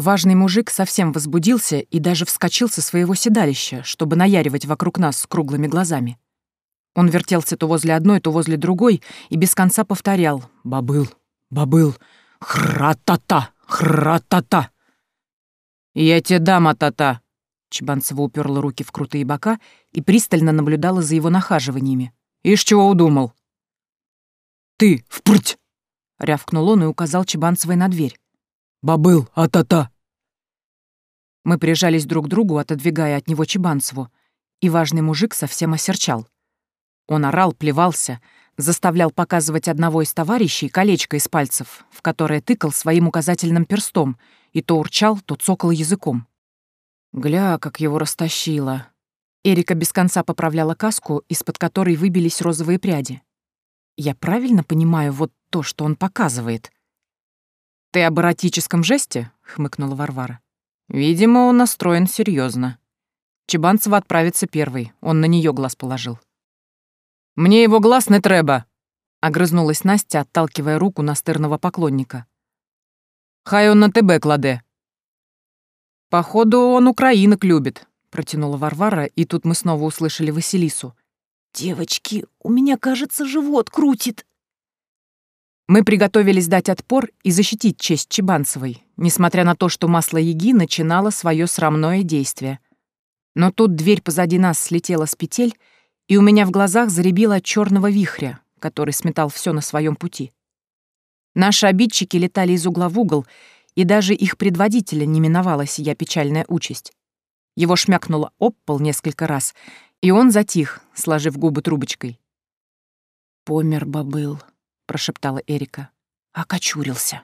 Важный мужик совсем возбудился и даже вскочил со своего седалища, чтобы наяривать вокруг нас с круглыми глазами. Он вертелся то возле одной, то возле другой и без конца повторял «Бабыл, бабыл, хра-та-та, хра-та-та». «Я тебе дам, а-та-та», Чебанцева уперла руки в крутые бока и пристально наблюдала за его нахаживаниями. «Ишь, чего удумал?» «Ты, впрыть!» — рявкнул он и указал Чебанцевой на дверь. Бабыл, а-та-та!» Мы прижались друг к другу, отодвигая от него Чебанцеву, и важный мужик совсем осерчал. Он орал, плевался, заставлял показывать одного из товарищей колечко из пальцев, в которое тыкал своим указательным перстом, и то урчал, то цокал языком. Гля, как его растащило. Эрика без конца поправляла каску, из-под которой выбились розовые пряди. Я правильно понимаю вот то, что он показывает? «Ты об эротическом жесте?» — хмыкнула Варвара. «Видимо, он настроен серьезно. Чебанцева отправится первый, он на нее глаз положил». «Мне его глаз не треба!» — огрызнулась Настя, отталкивая руку настырного поклонника. «Хай он на тебе кладе!» «Походу, он украинок любит», — протянула Варвара, и тут мы снова услышали Василису. «Девочки, у меня, кажется, живот крутит!» Мы приготовились дать отпор и защитить честь Чебанцевой, несмотря на то, что масло яги начинало свое срамное действие. Но тут дверь позади нас слетела с петель, и у меня в глазах заребило черного вихря, который сметал все на своем пути. Наши обидчики летали из угла в угол, и даже их предводителя не миновала сия печальная участь. Его шмякнуло об пол несколько раз, и он затих, сложив губы трубочкой. «Помер бобыл», прошептала Эрика. «А Окочурился.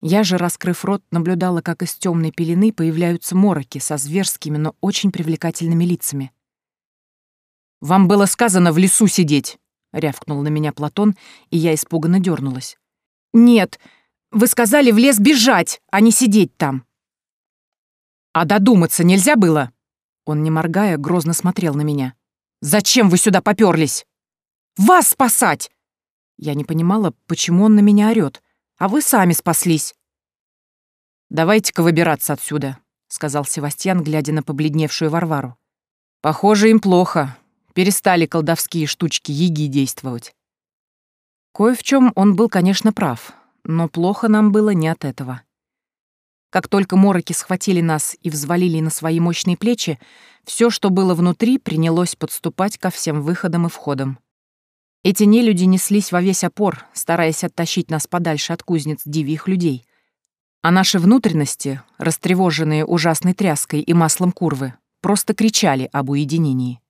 Я же, раскрыв рот, наблюдала, как из темной пелены появляются мороки со зверскими, но очень привлекательными лицами. «Вам было сказано в лесу сидеть!» — рявкнул на меня Платон, и я испуганно дернулась. «Нет, вы сказали в лес бежать, а не сидеть там!» «А додуматься нельзя было?» Он, не моргая, грозно смотрел на меня. «Зачем вы сюда поперлись? «Вас спасать!» Я не понимала, почему он на меня орёт. А вы сами спаслись. «Давайте-ка выбираться отсюда», — сказал Севастьян, глядя на побледневшую Варвару. «Похоже, им плохо. Перестали колдовские штучки еги действовать». Кое в чем он был, конечно, прав, но плохо нам было не от этого. Как только мороки схватили нас и взвалили на свои мощные плечи, все, что было внутри, принялось подступать ко всем выходам и входам. Эти нелюди неслись во весь опор, стараясь оттащить нас подальше от кузнец дивьих людей. А наши внутренности, растревоженные ужасной тряской и маслом курвы, просто кричали об уединении.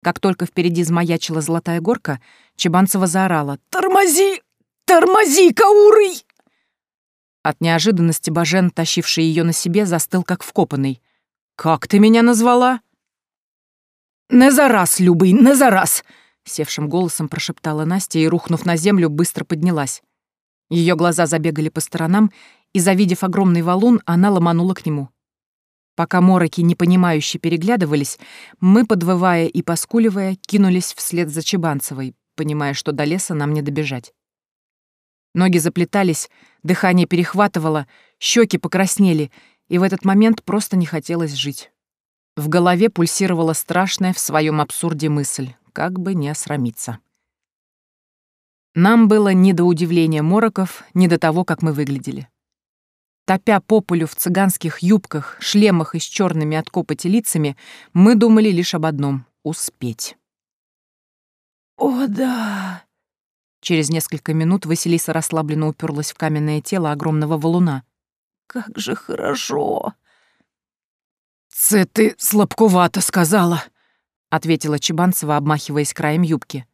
Как только впереди замаячила золотая горка, Чебанцева заорала «Тормози! Тормози, Каурый!» От неожиданности Бажен, тащивший ее на себе, застыл как вкопанный. «Как ты меня назвала?» «Не за раз, Любый, не за раз!» Севшим голосом прошептала Настя и, рухнув на землю, быстро поднялась. Ее глаза забегали по сторонам, и, завидев огромный валун, она ломанула к нему. Пока мороки непонимающе переглядывались, мы, подвывая и поскуливая, кинулись вслед за Чебанцевой, понимая, что до леса нам не добежать. Ноги заплетались, дыхание перехватывало, щеки покраснели, и в этот момент просто не хотелось жить. В голове пульсировала страшная в своем абсурде мысль как бы не срамиться. Нам было не до удивления мороков, не до того, как мы выглядели. Топя популю в цыганских юбках, шлемах и с черными от копоти лицами, мы думали лишь об одном — успеть. «О, да!» Через несколько минут Василиса расслабленно уперлась в каменное тело огромного валуна. «Как же хорошо!» «Це ты слабковато сказала!» ответила Чебанцева, обмахиваясь краем юбки.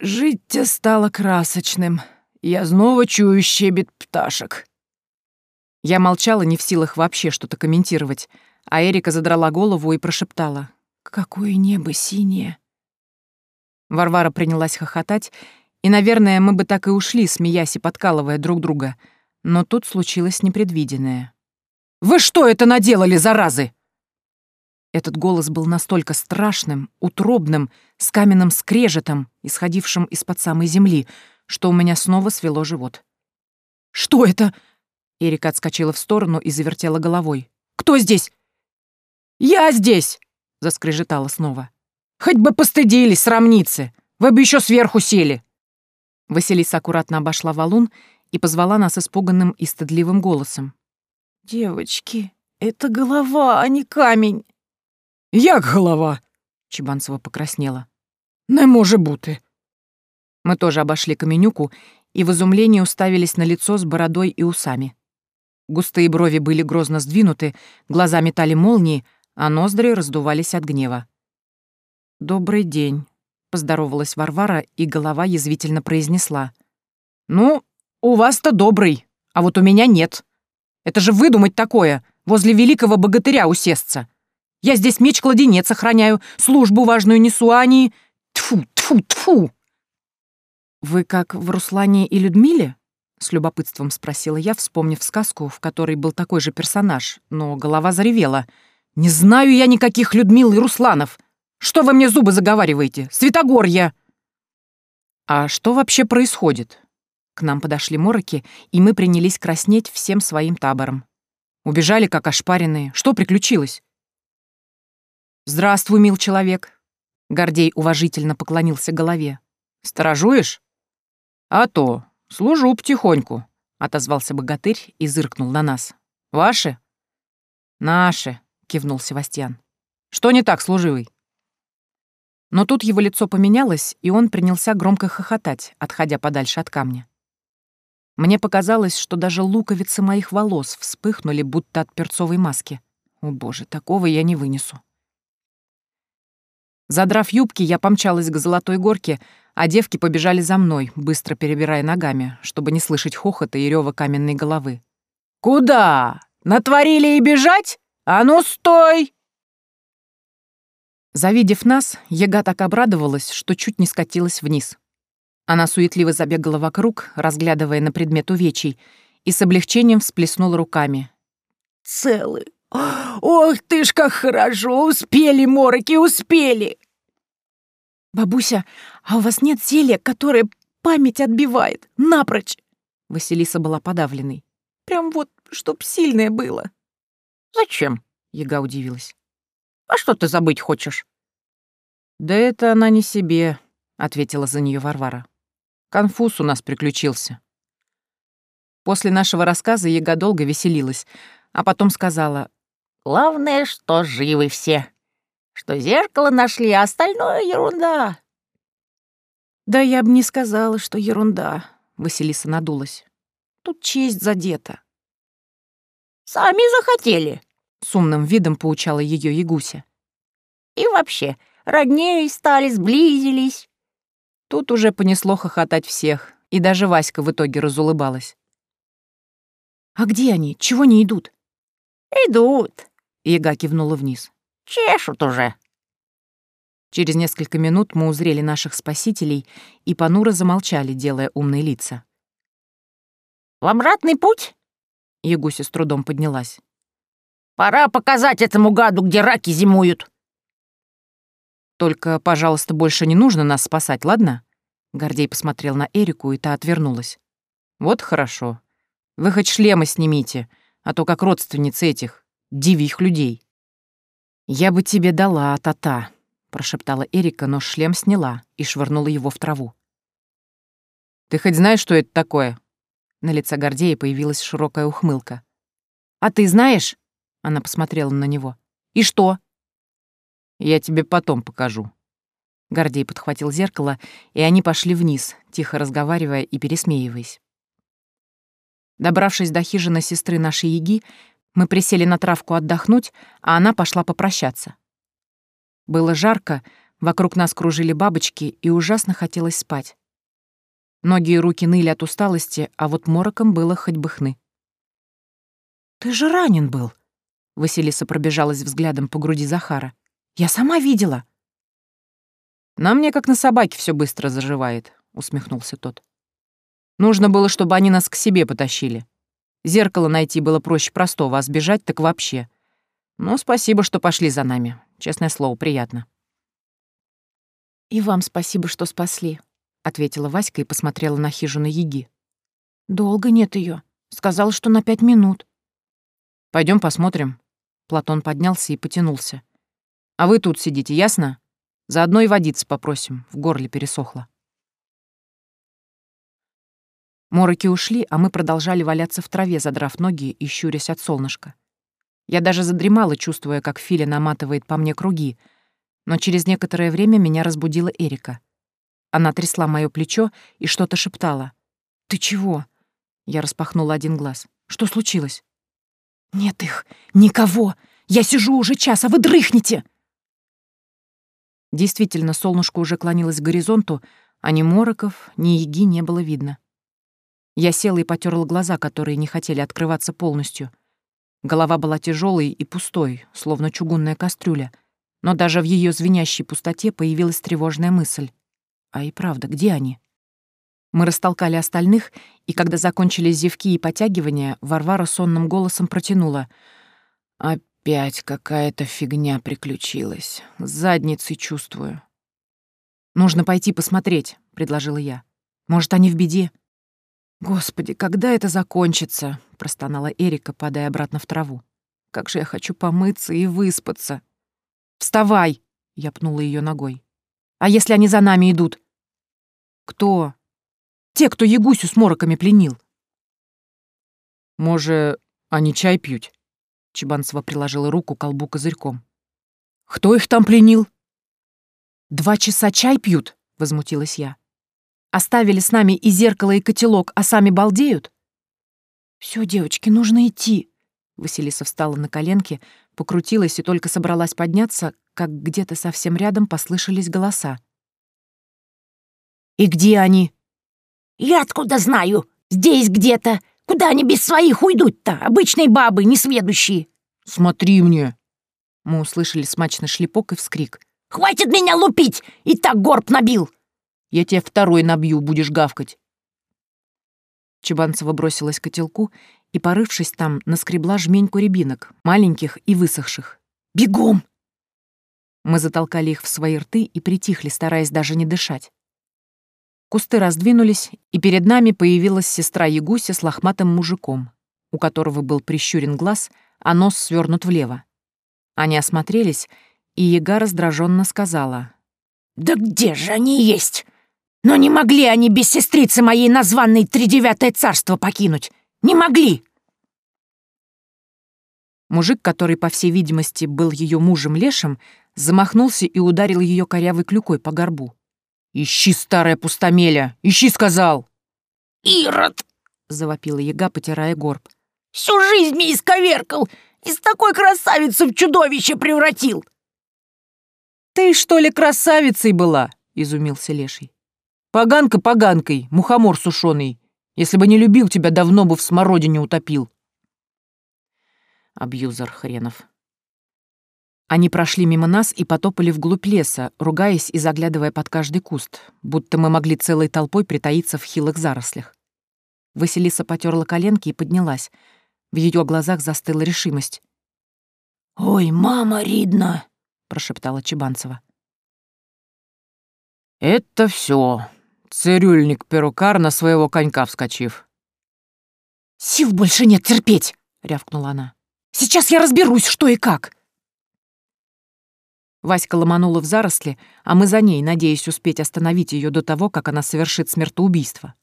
«Жить-то стало красочным. Я снова чую щебет пташек». Я молчала, не в силах вообще что-то комментировать, а Эрика задрала голову и прошептала. «Какое небо синее!» Варвара принялась хохотать, и, наверное, мы бы так и ушли, смеясь и подкалывая друг друга. Но тут случилось непредвиденное. «Вы что это наделали, заразы?» Этот голос был настолько страшным, утробным, с каменным скрежетом, исходившим из-под самой земли, что у меня снова свело живот. «Что это?» Эрика отскочила в сторону и завертела головой. «Кто здесь?» «Я здесь!» — заскрежетала снова. «Хоть бы постыдились, срамницы! Вы бы еще сверху сели!» Василиса аккуратно обошла валун и позвала нас испуганным и стыдливым голосом. «Девочки, это голова, а не камень. Як голова? Чебанцева покраснела. Не может бути. Мы тоже обошли Каменюку и в изумлении уставились на лицо с бородой и усами. Густые брови были грозно сдвинуты, глаза метали молнии, а ноздри раздувались от гнева. «Добрый день», — поздоровалась Варвара, и голова язвительно произнесла. «Ну, у вас-то добрый, а вот у меня нет. Это же выдумать такое, возле великого богатыря усесться. Я здесь меч кладенец сохраняю, службу важную несу, а они... тфу тьфу, тьфу!» «Вы как в Руслане и Людмиле?» — с любопытством спросила я, вспомнив сказку, в которой был такой же персонаж, но голова заревела. «Не знаю я никаких Людмил и Русланов! Что вы мне зубы заговариваете? Святогорья? «А что вообще происходит?» К нам подошли мороки, и мы принялись краснеть всем своим табором. Убежали, как ошпаренные. Что приключилось? «Здравствуй, мил человек!» Гордей уважительно поклонился голове. «Сторожуешь?» «А то, служу потихоньку», — отозвался богатырь и зыркнул на нас. «Ваши?» «Наши», — кивнул Севастьян. «Что не так, служивый?» Но тут его лицо поменялось, и он принялся громко хохотать, отходя подальше от камня. Мне показалось, что даже луковицы моих волос вспыхнули, будто от перцовой маски. О боже, такого я не вынесу. Задрав юбки, я помчалась к золотой горке, а девки побежали за мной, быстро перебирая ногами, чтобы не слышать хохота и рёва каменной головы. «Куда? Натворили и бежать? А ну стой!» Завидев нас, Яга так обрадовалась, что чуть не скатилась вниз. Она суетливо забегала вокруг, разглядывая на предмет увечий, и с облегчением всплеснула руками. Целый. Ох ты ж, как хорошо! Успели, мороки, успели!» «Бабуся, а у вас нет зелья, которое память отбивает? Напрочь!» Василиса была подавленной. «Прям вот, чтоб сильное было!» «Зачем?» — Яга удивилась. «А что ты забыть хочешь?» «Да это она не себе», — ответила за нее Варвара. «Конфуз у нас приключился». После нашего рассказа Яга долго веселилась, а потом сказала, Главное, что живы все. Что зеркало нашли, а остальное — ерунда». «Да я бы не сказала, что ерунда», — Василиса надулась. «Тут честь задета». «Сами захотели», — с умным видом поучала ее Ягуся. «И вообще, роднее стали, сблизились». Тут уже понесло хохотать всех, и даже Васька в итоге разулыбалась. «А где они? Чего не идут?» «Идут», Яга кивнула вниз. «Чешут уже!» Через несколько минут мы узрели наших спасителей и понуро замолчали, делая умные лица. «В обратный путь?» Ягуся с трудом поднялась. «Пора показать этому гаду, где раки зимуют!» «Только, пожалуйста, больше не нужно нас спасать, ладно?» Гордей посмотрел на Эрику, и та отвернулась. «Вот хорошо. Вы хоть шлемы снимите, а то как родственницы этих дивих людей. «Я бы тебе дала, та-та», — прошептала Эрика, но шлем сняла и швырнула его в траву. «Ты хоть знаешь, что это такое?» На лице Гордея появилась широкая ухмылка. «А ты знаешь?» — она посмотрела на него. «И что?» «Я тебе потом покажу». Гордей подхватил зеркало, и они пошли вниз, тихо разговаривая и пересмеиваясь. Добравшись до хижины сестры нашей Яги, мы присели на травку отдохнуть, а она пошла попрощаться. Было жарко, вокруг нас кружили бабочки, и ужасно хотелось спать. Ноги и руки ныли от усталости, а вот мороком было хоть бы хны. «Ты же ранен был!» — Василиса пробежалась взглядом по груди Захара. «Я сама видела!» «На мне, как на собаке, все быстро заживает», — усмехнулся тот. «Нужно было, чтобы они нас к себе потащили. Зеркало найти было проще простого, а сбежать так вообще. Но спасибо, что пошли за нами. Честное слово, приятно. «И вам спасибо, что спасли», — ответила Васька и посмотрела на хижину яги. «Долго нет ее. Сказала, что на пять минут». Пойдем посмотрим». Платон поднялся и потянулся. «А вы тут сидите, ясно? Заодно и водиться попросим, в горле пересохло». Мороки ушли, а мы продолжали валяться в траве, задрав ноги и щурясь от солнышка. Я даже задремала, чувствуя, как Филя наматывает по мне круги, но через некоторое время меня разбудила Эрика. Она трясла мое плечо и что-то шептала. «Ты чего?» Я распахнула один глаз. «Что случилось?» «Нет их! Никого! Я сижу уже час, а вы дрыхнете!» Действительно, солнышко уже клонилось к горизонту, а ни мороков, ни еги не было видно. Я села и потерла глаза, которые не хотели открываться полностью. Голова была тяжелой и пустой, словно чугунная кастрюля. Но даже в ее звенящей пустоте появилась тревожная мысль. А и правда, где они? Мы растолкали остальных, и когда закончились зевки и потягивания, Варвара сонным голосом протянула. «Опять какая-то фигня приключилась. Задницы чувствую». «Нужно пойти посмотреть», — предложила я. «Может, они в беде?» «Господи, когда это закончится?» — простонала Эрика, падая обратно в траву. «Как же я хочу помыться и выспаться!» «Вставай!» — я пнула ее ногой. «А если они за нами идут?» «Кто?» «Те, кто Ягусю с мороками пленил». «Может, они чай пьют?» Чебанцева приложила руку к колбу козырьком. «Кто их там пленил?» «Два часа чай пьют», — возмутилась я. Оставили с нами и зеркало, и котелок, а сами балдеют? Все, девочки, нужно идти. Василиса встала на коленки, покрутилась и только собралась подняться, как где-то совсем рядом послышались голоса. «И где они?» «Я откуда знаю? Здесь где-то. Куда они без своих уйдут-то? Обычные бабы, несведущие!» «Смотри мне!» Мы услышали смачный шлепок и вскрик. «Хватит меня лупить! И так горб набил!» Я тебе второй набью, будешь гавкать. Чебанцева бросилась к котелку и, порывшись там, наскребла жменьку рябинок, маленьких и высохших. «Бегом!» Мы затолкали их в свои рты и притихли, стараясь даже не дышать. Кусты раздвинулись, и перед нами появилась сестра Ягуся с лохматым мужиком, у которого был прищурен глаз, а нос свернут влево. Они осмотрелись, и Яга раздраженно сказала. «Да где же они есть? Но не могли они без сестрицы моей названной Тридевятое царство покинуть. Не могли!» Мужик, который, по всей видимости, был ее мужем-лешим, замахнулся и ударил ее корявой клюкой по горбу. «Ищи, старая пустомеля! Ищи!» — сказал! «Ирод!» — завопила яга, потирая горб. «Всю жизнь мне исковеркал! Из такой красавицы в чудовище превратил!» «Ты, что ли, красавицей была?» — изумился леший. Поганка поганкой, мухомор сушеный. Если бы не любил тебя, давно бы в смородине утопил. Абьюзер хренов. Они прошли мимо нас и потопали вглубь леса, ругаясь и заглядывая под каждый куст, будто мы могли целой толпой притаиться в хилых зарослях. Василиса потерла коленки и поднялась. В ее глазах застыла решимость. «Ой, мама, Ридна!» — прошептала Чебанцева. «Это все, Цирюльник перукар на своего конька вскочив. «Сил больше нет терпеть!» — рявкнула она. «Сейчас я разберусь, что и как!» Васька ломанула в заросли, а мы за ней, надеясь успеть остановить ее до того, как она совершит смертоубийство.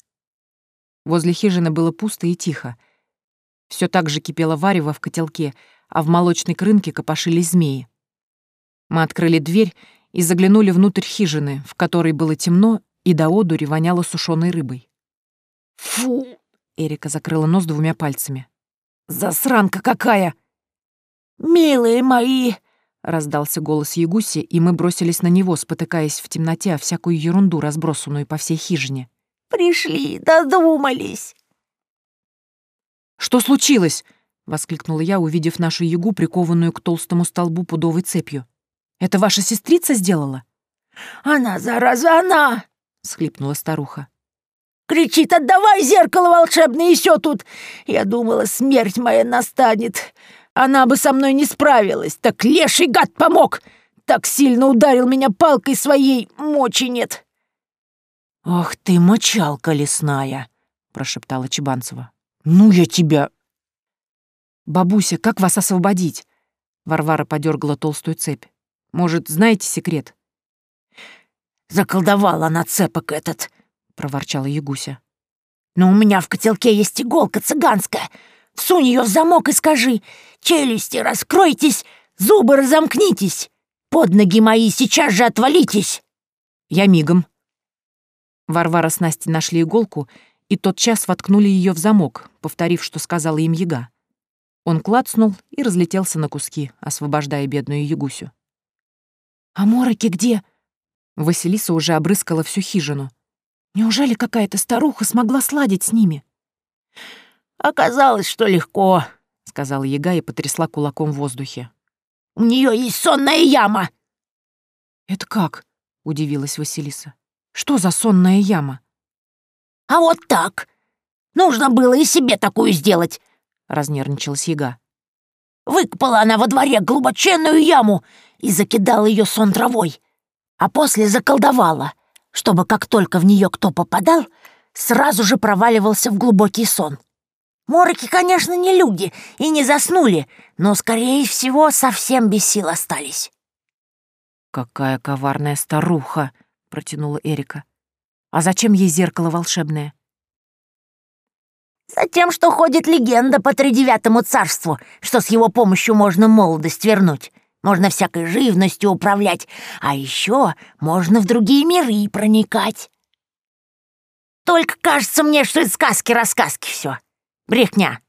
Возле хижины было пусто и тихо. Все так же кипело варево в котелке, а в молочной крынке копошились змеи. Мы открыли дверь и заглянули внутрь хижины, в которой было темно и Даоду реваняла сушеной рыбой. «Фу!» — Эрика закрыла нос двумя пальцами. «Засранка какая!» «Милые мои!» — раздался голос Ягуси, и мы бросились на него, спотыкаясь в темноте о всякую ерунду, разбросанную по всей хижине. «Пришли, додумались!» «Что случилось?» — воскликнула я, увидев нашу ягу, прикованную к толстому столбу пудовой цепью. «Это ваша сестрица сделала?» «Она, зараза, она!» — схлипнула старуха. «Кричит, отдавай зеркало волшебное еще тут! Я думала, смерть моя настанет. Она бы со мной не справилась. Так леший гад помог! Так сильно ударил меня палкой своей, мочи нет!» «Ах ты, мочалка лесная!» — прошептала Чебанцева. «Ну я тебя...» «Бабуся, как вас освободить?» Варвара подергала толстую цепь. «Может, знаете секрет?» «Заколдовала нацепок этот!» — проворчала Ягуся. «Но у меня в котелке есть иголка цыганская. Всунь ее в замок и скажи, челюсти раскройтесь, зубы разомкнитесь, под ноги мои сейчас же отвалитесь!» «Я мигом». Варвара с Настей нашли иголку и тотчас воткнули ее в замок, повторив, что сказала им яга. Он клацнул и разлетелся на куски, освобождая бедную ягусю. «А мороки где?» Василиса уже обрыскала всю хижину. Неужели какая-то старуха смогла сладить с ними? «Оказалось, что легко», — сказала яга и потрясла кулаком в воздухе. «У нее есть сонная яма!» «Это как?» — удивилась Василиса. «Что за сонная яма?» «А вот так! Нужно было и себе такую сделать!» — разнервничалась яга. «Выкопала она во дворе глубоченную яму и закидала ее сон травой а после заколдовала, чтобы как только в нее кто попадал, сразу же проваливался в глубокий сон. Морики, конечно, не люди и не заснули, но, скорее всего, совсем без сил остались. «Какая коварная старуха!» — протянула Эрика. «А зачем ей зеркало волшебное?» «Затем, что ходит легенда по тридевятому царству, что с его помощью можно молодость вернуть. Можно всякой живностью управлять, а еще можно в другие миры проникать. Только кажется мне, что из сказки-рассказки все. Брехня.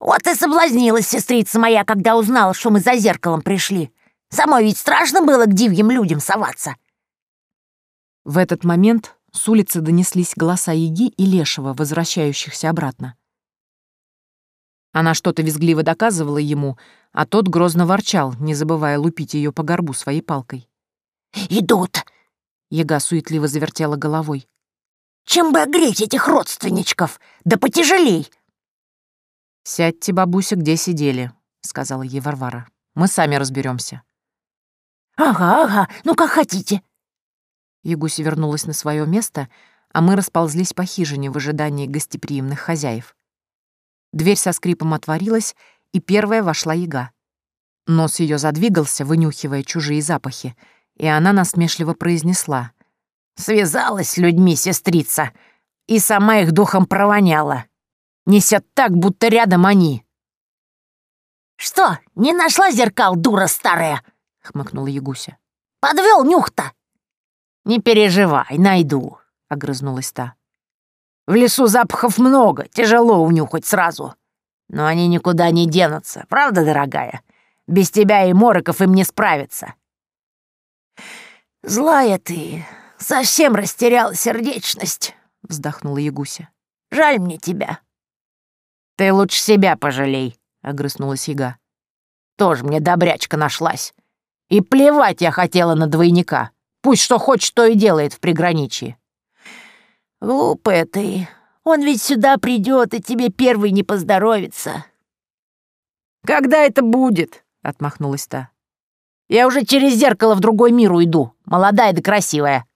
Вот и соблазнилась сестрица моя, когда узнала, что мы за зеркалом пришли. Самой ведь страшно было к дивьим людям соваться. В этот момент с улицы донеслись голоса Еги и Лешего, возвращающихся обратно. Она что-то визгливо доказывала ему, а тот грозно ворчал, не забывая лупить ее по горбу своей палкой. «Идут!» — Яга суетливо завертела головой. «Чем бы огреть этих родственничков? Да потяжелей!» «Сядьте, бабуся, где сидели», — сказала ей Варвара. «Мы сами разберемся. «Ага, ага, ну как хотите». Ягуся вернулась на свое место, а мы расползлись по хижине в ожидании гостеприимных хозяев. Дверь со скрипом отворилась, и первая вошла яга. Нос ее задвигался, вынюхивая чужие запахи, и она насмешливо произнесла. «Связалась с людьми, сестрица, и сама их духом провоняла. Несет так, будто рядом они». «Что, не нашла зеркал, дура старая?» — хмыкнула Ягуся. «Подвел нюх-то!» «Не переживай, найду», — огрызнулась та. В лесу запахов много, тяжело унюхать сразу. Но они никуда не денутся, правда, дорогая? Без тебя и мороков им не справиться. «Злая ты, совсем растеряла сердечность», — вздохнула Ягуся. «Жаль мне тебя». «Ты лучше себя пожалей», — огрызнулась Яга. «Тоже мне добрячка нашлась. И плевать я хотела на двойника. Пусть что хочет, то и делает в приграничии. «Глупая ты. Он ведь сюда придет, и тебе первый не поздоровится». «Когда это будет?» — отмахнулась та. «Я уже через зеркало в другой мир уйду, молодая да красивая».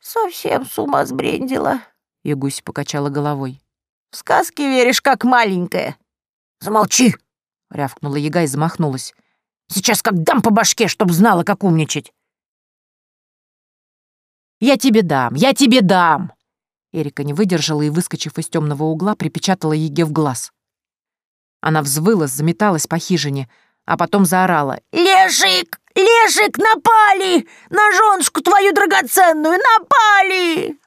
«Совсем с ума сбрендила», — Ягусь покачала головой. «В сказки веришь, как маленькая». «Замолчи!» — рявкнула яга и замахнулась. «Сейчас как дам по башке, чтоб знала, как умничать!» Я тебе дам! Я тебе дам!» Эрика не выдержала и, выскочив из темного угла, припечатала Еге в глаз. Она взвыла, заметалась по хижине, а потом заорала. «Лешик! Лешик, напали! На женушку твою драгоценную напали!»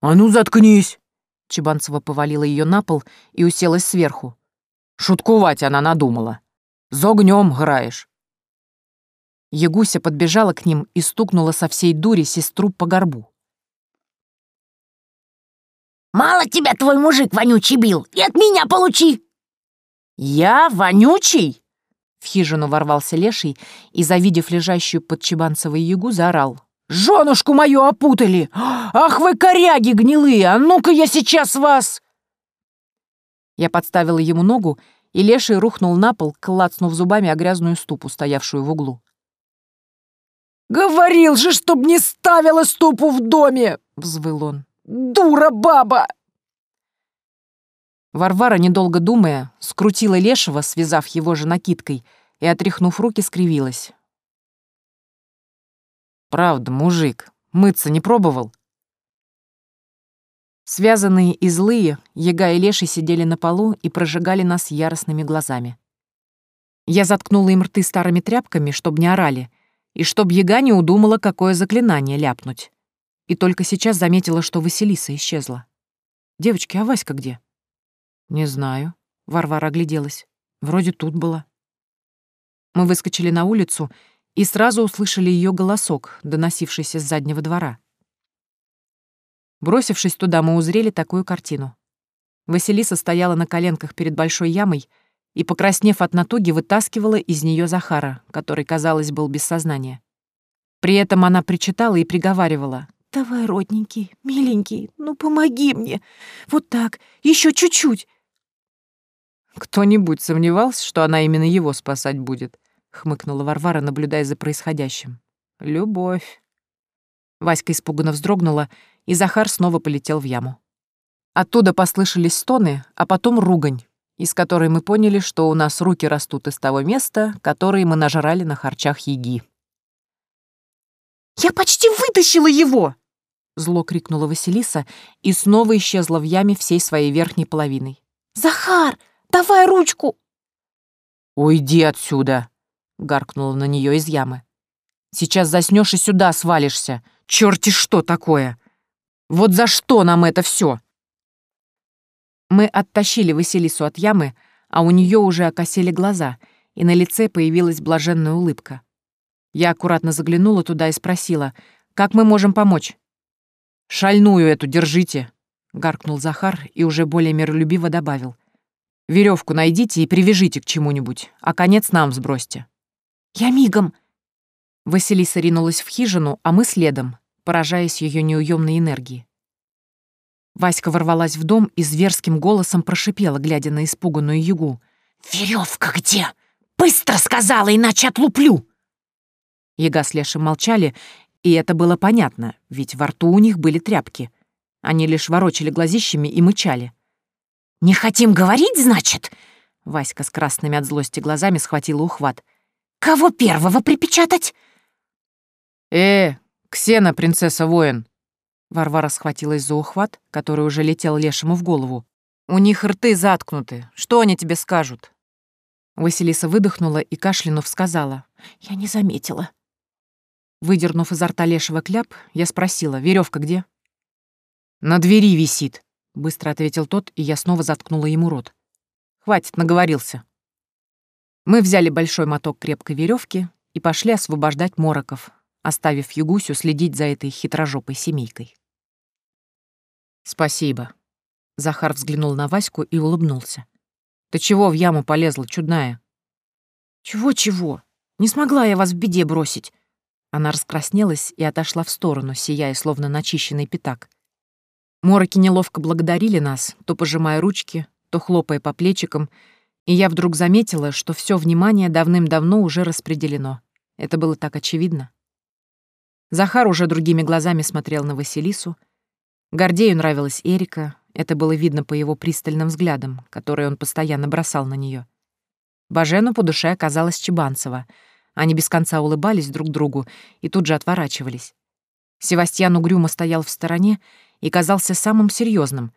«А ну, заткнись!» Чебанцева повалила ее на пол и уселась сверху. Шутковать она надумала. З огнем граешь. Ягуся подбежала к ним и стукнула со всей дури сестру по горбу. «Мало тебя твой мужик вонючий бил! И от меня получи!» «Я вонючий?» В хижину ворвался леший и, завидев лежащую под чебанцевой ягу, заорал. «Женушку мою опутали! Ах вы, коряги гнилые! А ну-ка я сейчас вас!» Я подставила ему ногу, и леший рухнул на пол, клацнув зубами о грязную ступу, стоявшую в углу. «Говорил же, чтоб не ставила ступу в доме!» — взвыл он. «Дура баба!» Варвара, недолго думая, скрутила Лешего, связав его же накидкой, и, отряхнув руки, скривилась. «Правда, мужик, мыться не пробовал?» Связанные и злые, Яга и Леший сидели на полу и прожигали нас яростными глазами. Я заткнула им рты старыми тряпками, чтобы не орали — и чтоб яга не удумала, какое заклинание ляпнуть. И только сейчас заметила, что Василиса исчезла. «Девочки, а Васька где?» «Не знаю». Варвара огляделась. «Вроде тут была». Мы выскочили на улицу и сразу услышали ее голосок, доносившийся с заднего двора. Бросившись туда, мы узрели такую картину. Василиса стояла на коленках перед большой ямой, и, покраснев от натуги, вытаскивала из нее Захара, который, казалось, был без сознания. При этом она причитала и приговаривала. «Давай, родненький, миленький, ну помоги мне. Вот так, еще чуть-чуть». «Кто-нибудь сомневался, что она именно его спасать будет?» — хмыкнула Варвара, наблюдая за происходящим. «Любовь». Васька испуганно вздрогнула, и Захар снова полетел в яму. Оттуда послышались стоны, а потом ругань, из которой мы поняли, что у нас руки растут из того места, которое мы нажрали на харчах еги. «Я почти вытащила его!» Зло крикнула Василиса и снова исчезла в яме всей своей верхней половиной. «Захар, давай ручку!» «Уйди отсюда!» — гаркнула на нее из ямы. «Сейчас заснешь и сюда свалишься! Черти что такое! Вот за что нам это все!» Мы оттащили Василису от ямы, а у нее уже окосили глаза, и на лице появилась блаженная улыбка. Я аккуратно заглянула туда и спросила, «Как мы можем помочь?» «Шальную эту держите!» — гаркнул Захар и уже более миролюбиво добавил. «Веревку найдите и привяжите к чему-нибудь, а конец нам сбросьте». «Я мигом!» Василиса ринулась в хижину, а мы следом, поражаясь ее неуемной энергии. Васька ворвалась в дом и зверским голосом прошипела, глядя на испуганную Югу: «Веревка где? Быстро сказала, иначе отлуплю!» Яга с Лешей молчали, и это было понятно, ведь во рту у них были тряпки. Они лишь ворочали глазищами и мычали. «Не хотим говорить, значит?» Васька с красными от злости глазами схватила ухват. «Кого первого припечатать?» «Э, Ксена, принцесса-воин!» Варвара схватилась за ухват, который уже летел лешему в голову. «У них рты заткнуты. Что они тебе скажут?» Василиса выдохнула и кашлянув сказала. «Я не заметила». Выдернув изо рта лешего кляп, я спросила, веревка где?» «На двери висит», — быстро ответил тот, и я снова заткнула ему рот. «Хватит, наговорился». Мы взяли большой моток крепкой веревки и пошли освобождать мороков, оставив Югусю следить за этой хитрожопой семейкой. «Спасибо». Захар взглянул на Ваську и улыбнулся. «Ты чего в яму полезла, чудная?» «Чего-чего? Не смогла я вас в беде бросить!» Она раскраснелась и отошла в сторону, сияя, словно начищенный пятак. Мороки неловко благодарили нас, то пожимая ручки, то хлопая по плечикам, и я вдруг заметила, что все внимание давным-давно уже распределено. Это было так очевидно. Захар уже другими глазами смотрел на Василису. Гордею нравилась Эрика, это было видно по его пристальным взглядам, которые он постоянно бросал на нее. Бажену по душе оказалась Чебанцева. Они без конца улыбались друг другу и тут же отворачивались. Севастьян угрюмо стоял в стороне и казался самым серьезным,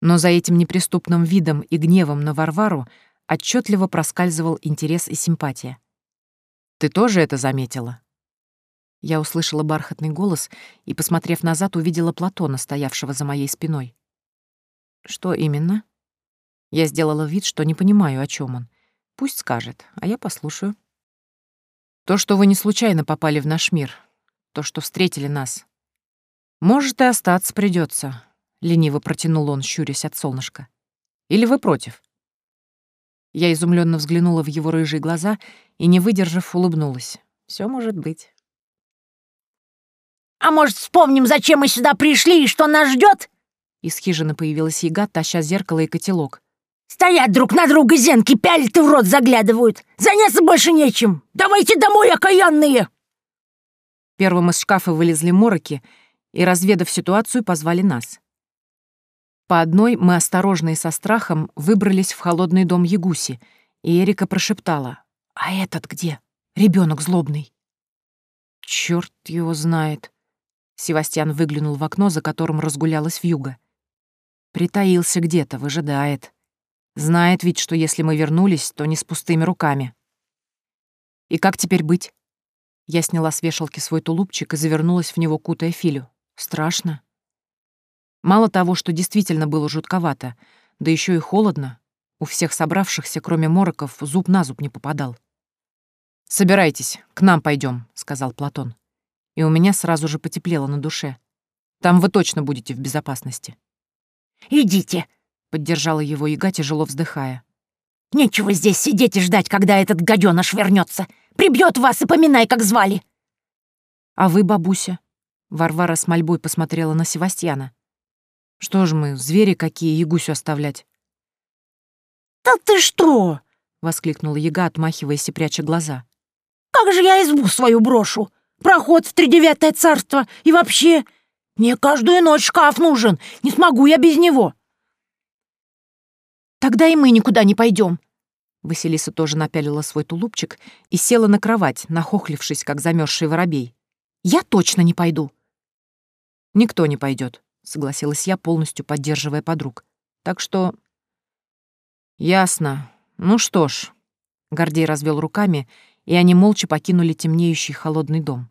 но за этим неприступным видом и гневом на Варвару отчетливо проскальзывал интерес и симпатия. «Ты тоже это заметила?» Я услышала бархатный голос и, посмотрев назад, увидела Платона, стоявшего за моей спиной. «Что именно?» Я сделала вид, что не понимаю, о чем он. Пусть скажет, а я послушаю. «То, что вы не случайно попали в наш мир, то, что встретили нас. Может, и остаться придется, лениво протянул он, щурясь от солнышка. «Или вы против?» Я изумленно взглянула в его рыжие глаза и, не выдержав, улыбнулась. Все может быть». А может, вспомним, зачем мы сюда пришли и что нас ждет?» Из хижины появилась яга, таща зеркало и котелок. «Стоят друг на друга зенки, пялят и в рот заглядывают. Заняться больше нечем. Давайте домой, окаянные!» Первым из шкафа вылезли мороки и, разведав ситуацию, позвали нас. По одной мы, осторожно и со страхом, выбрались в холодный дом Ягуси, и Эрика прошептала. «А этот где? Ребенок злобный». «Черт его знает», Севастьян выглянул в окно, за которым разгулялась вьюга. Притаился где-то, выжидает. Знает ведь, что если мы вернулись, то не с пустыми руками. И как теперь быть? Я сняла с вешалки свой тулупчик и завернулась в него, кутая Филю. Страшно. Мало того, что действительно было жутковато, да еще и холодно, у всех собравшихся, кроме мороков, зуб на зуб не попадал. «Собирайтесь, к нам пойдем», — сказал Платон и у меня сразу же потеплело на душе. Там вы точно будете в безопасности. «Идите!» — поддержала его яга, тяжело вздыхая. «Нечего здесь сидеть и ждать, когда этот гадёныш вернётся. Прибьёт вас и поминай, как звали!» «А вы, бабуся?» — Варвара с мольбой посмотрела на Севастьяна. «Что ж мы, звери какие, ягусю оставлять?» «Да ты что!» — воскликнула яга, отмахиваясь и пряча глаза. «Как же я избу свою брошу! проход в тридевятое царство и вообще... Мне каждую ночь шкаф нужен, не смогу я без него». «Тогда и мы никуда не пойдем». Василиса тоже напялила свой тулупчик и села на кровать, нахохлившись, как замерзший воробей. «Я точно не пойду». «Никто не пойдет», — согласилась я, полностью поддерживая подруг. «Так что...» «Ясно. Ну что ж...» Гордей развел руками, и они молча покинули темнеющий холодный дом.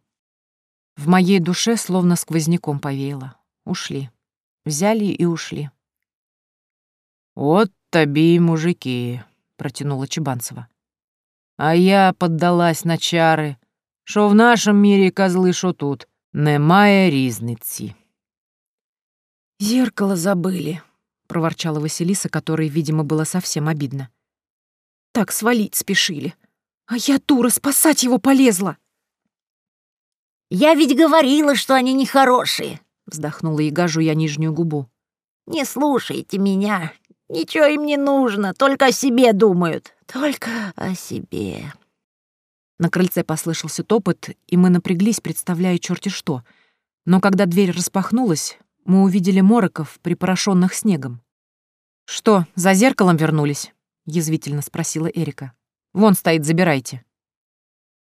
В моей душе словно сквозняком повеяло. Ушли. Взяли и ушли. «Вот тоби, мужики», — протянула Чебанцева. «А я поддалась на чары, что в нашем мире козлы, что тут, немає різниці». «Зеркало забыли», — проворчала Василиса, которой, видимо, было совсем обидно. «Так свалить спешили. А я, дура, спасать его полезла!» «Я ведь говорила, что они нехорошие!» — вздохнула и гажу я нижнюю губу. «Не слушайте меня! Ничего им не нужно, только о себе думают! Только о себе!» На крыльце послышался топот, и мы напряглись, представляя черти что. Но когда дверь распахнулась, мы увидели мороков, припорошенных снегом. «Что, за зеркалом вернулись?» — язвительно спросила Эрика. «Вон стоит, забирайте».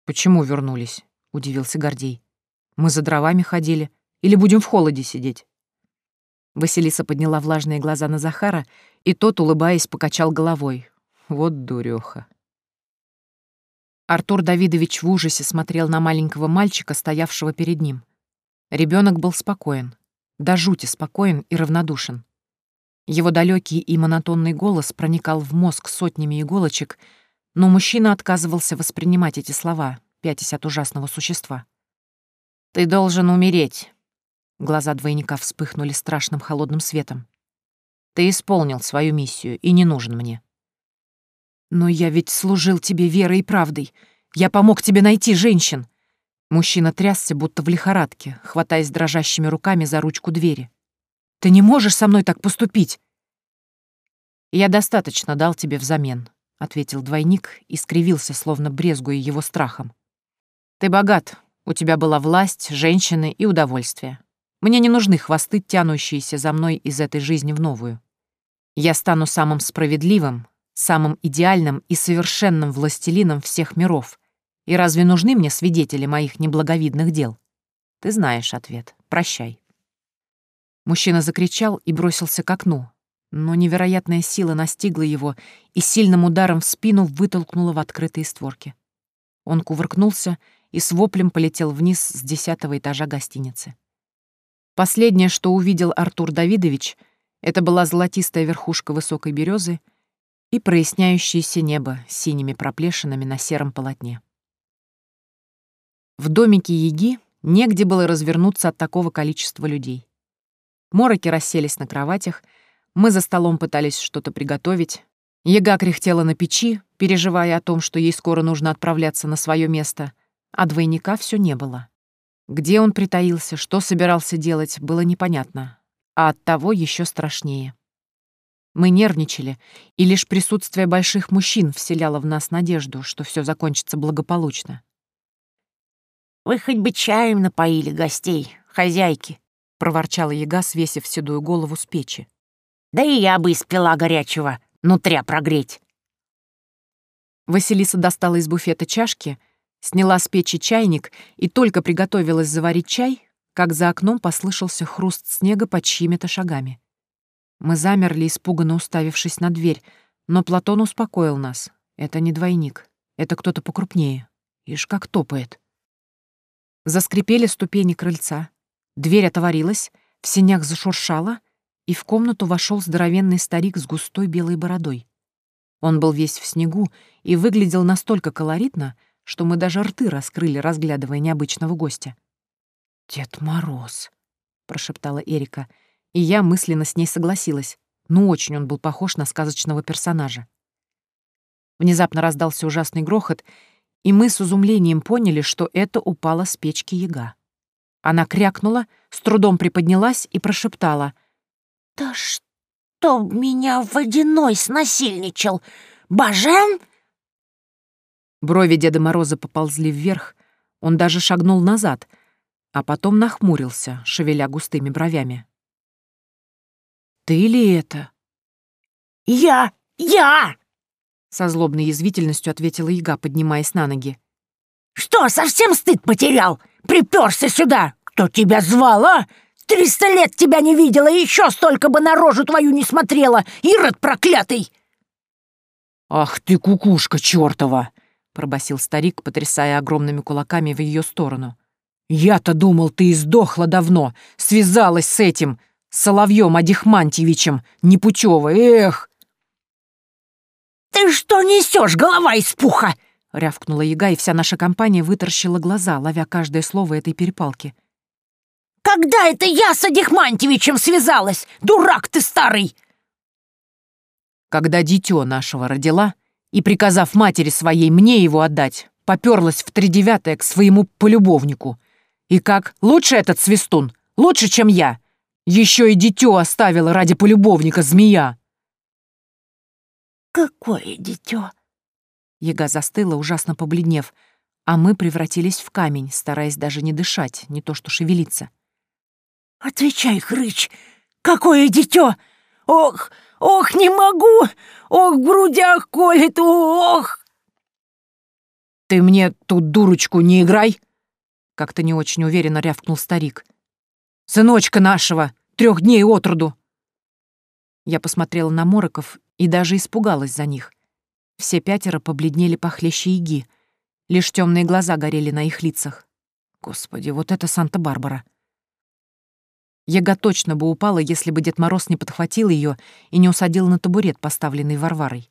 «Почему вернулись?» — удивился Гордей. Мы за дровами ходили. Или будем в холоде сидеть?» Василиса подняла влажные глаза на Захара, и тот, улыбаясь, покачал головой. «Вот дурёха». Артур Давидович в ужасе смотрел на маленького мальчика, стоявшего перед ним. Ребенок был спокоен, до жути спокоен и равнодушен. Его далекий и монотонный голос проникал в мозг сотнями иголочек, но мужчина отказывался воспринимать эти слова, пятясь от ужасного существа. Ты должен умереть. Глаза двойника вспыхнули страшным холодным светом. Ты исполнил свою миссию и не нужен мне. Но я ведь служил тебе верой и правдой. Я помог тебе найти женщин. Мужчина трясся, будто в лихорадке, хватаясь дрожащими руками за ручку двери. «Ты не можешь со мной так поступить!» «Я достаточно дал тебе взамен», — ответил двойник и скривился, словно брезгуя его страхом. «Ты богат, у тебя была власть, женщины и удовольствие. Мне не нужны хвосты, тянущиеся за мной из этой жизни в новую. Я стану самым справедливым, самым идеальным и совершенным властелином всех миров. И разве нужны мне свидетели моих неблаговидных дел? Ты знаешь ответ. Прощай. Мужчина закричал и бросился к окну, но невероятная сила настигла его и сильным ударом в спину вытолкнула в открытые створки. Он кувыркнулся и и с воплем полетел вниз с десятого этажа гостиницы. Последнее, что увидел Артур Давидович, это была золотистая верхушка высокой березы и проясняющееся небо с синими проплешинами на сером полотне. В домике Яги негде было развернуться от такого количества людей. Мороки расселись на кроватях, мы за столом пытались что-то приготовить. Яга кряхтела на печи, переживая о том, что ей скоро нужно отправляться на свое место — а двойника все не было. Где он притаился, что собирался делать, было непонятно, а от того еще страшнее. Мы нервничали, и лишь присутствие больших мужчин вселяло в нас надежду, что все закончится благополучно. «Вы хоть бы чаем напоили гостей, хозяйки», — проворчала яга, свесив седую голову с печи. «Да и я бы испила горячего, нутря прогреть». Василиса достала из буфета чашки Сняла с печи чайник и только приготовилась заварить чай, как за окном послышался хруст снега под чьими-то шагами. Мы замерли, испуганно уставившись на дверь, но Платон успокоил нас. Это не двойник, это кто-то покрупнее. Ишь, как топает. Заскрипели ступени крыльца. Дверь отворилась, в сенях зашуршала, и в комнату вошел здоровенный старик с густой белой бородой. Он был весь в снегу и выглядел настолько колоритно, что мы даже рты раскрыли, разглядывая необычного гостя. «Дед Мороз», — прошептала Эрика, и я мысленно с ней согласилась. Ну, очень он был похож на сказочного персонажа. Внезапно раздался ужасный грохот, и мы с изумлением поняли, что это упала с печки яга. Она крякнула, с трудом приподнялась и прошептала. «Да что меня водяной снасильничал? Бажен?» Брови Деда Мороза поползли вверх, он даже шагнул назад, а потом нахмурился, шевеля густыми бровями. «Ты ли это?» «Я! Я!» Со злобной язвительностью ответила Яга, поднимаясь на ноги. «Что, совсем стыд потерял? Приперся сюда! Кто тебя звал, а? Триста лет тебя не видела, и еще столько бы на рожу твою не смотрела, ирод проклятый!» «Ах ты, кукушка чертова!» пробасил старик, потрясая огромными кулаками в ее сторону. «Я-то думал, ты издохла давно, связалась с этим, с Соловьем Адихмантьевичем, непутёво, эх!» «Ты что несешь, голова из пуха?» — рявкнула яга, и вся наша компания вытаращила глаза, ловя каждое слово этой перепалки. «Когда это я с Адихмантьевичем связалась? Дурак ты старый!» «Когда дитё нашего родила, и, приказав матери своей мне его отдать, поперлась в тридевятое к своему полюбовнику. И как? Лучше этот свистун? Лучше, чем я? Еще и дитё оставила ради полюбовника змея. Какое дитё? Ега застыла, ужасно побледнев, а мы превратились в камень, стараясь даже не дышать, не то что шевелиться. «Отвечай, хрыч! Какое дитё! Ох, Ох, не могу! Ох, в грудях колет, ох!» «Ты мне тут дурочку не играй!» Как-то не очень уверенно рявкнул старик. «Сыночка нашего, трех дней от роду!» Я посмотрела на Мороков и даже испугалась за них. Все пятеро побледнели похлеще Иги. Лишь темные глаза горели на их лицах. Господи, вот это Санта-Барбара! Яга точно бы упала, если бы Дед Мороз не подхватил ее и не усадил на табурет, поставленный Варварой.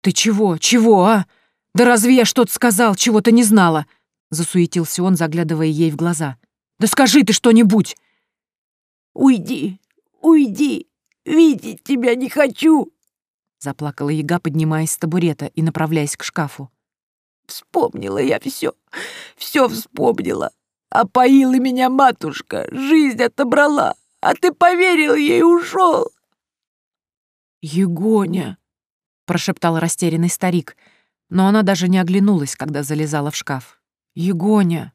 «Ты чего? Чего, а? Да разве я что-то сказал, чего ты не знала?» Засуетился он, заглядывая ей в глаза. «Да скажи ты что-нибудь!» «Уйди! Уйди! Видеть тебя не хочу!» Заплакала яга, поднимаясь с табурета и направляясь к шкафу. «Вспомнила я все, все вспомнила. Опоила меня матушка, жизнь отобрала, а ты поверил ей и ушел. «Егоня!» — прошептал растерянный старик, но она даже не оглянулась, когда залезала в шкаф. «Егоня!»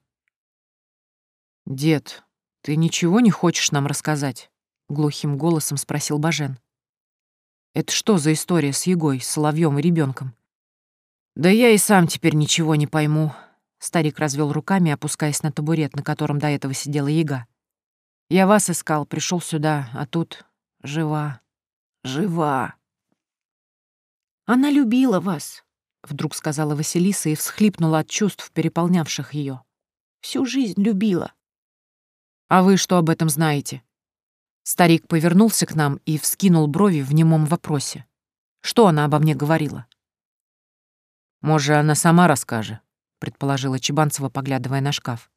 «Дед, ты ничего не хочешь нам рассказать?» — глухим голосом спросил Бажен. «Это что за история с Егой, Соловьем и ребенком? «Да я и сам теперь ничего не пойму», Старик развел руками, опускаясь на табурет, на котором до этого сидела яга. «Я вас искал, пришел сюда, а тут жива, жива». «Она любила вас», — вдруг сказала Василиса и всхлипнула от чувств, переполнявших ее. «Всю жизнь любила». «А вы что об этом знаете?» Старик повернулся к нам и вскинул брови в немом вопросе. «Что она обо мне говорила?» «Может, она сама расскажет?» — предположила Чебанцева, поглядывая на шкаф.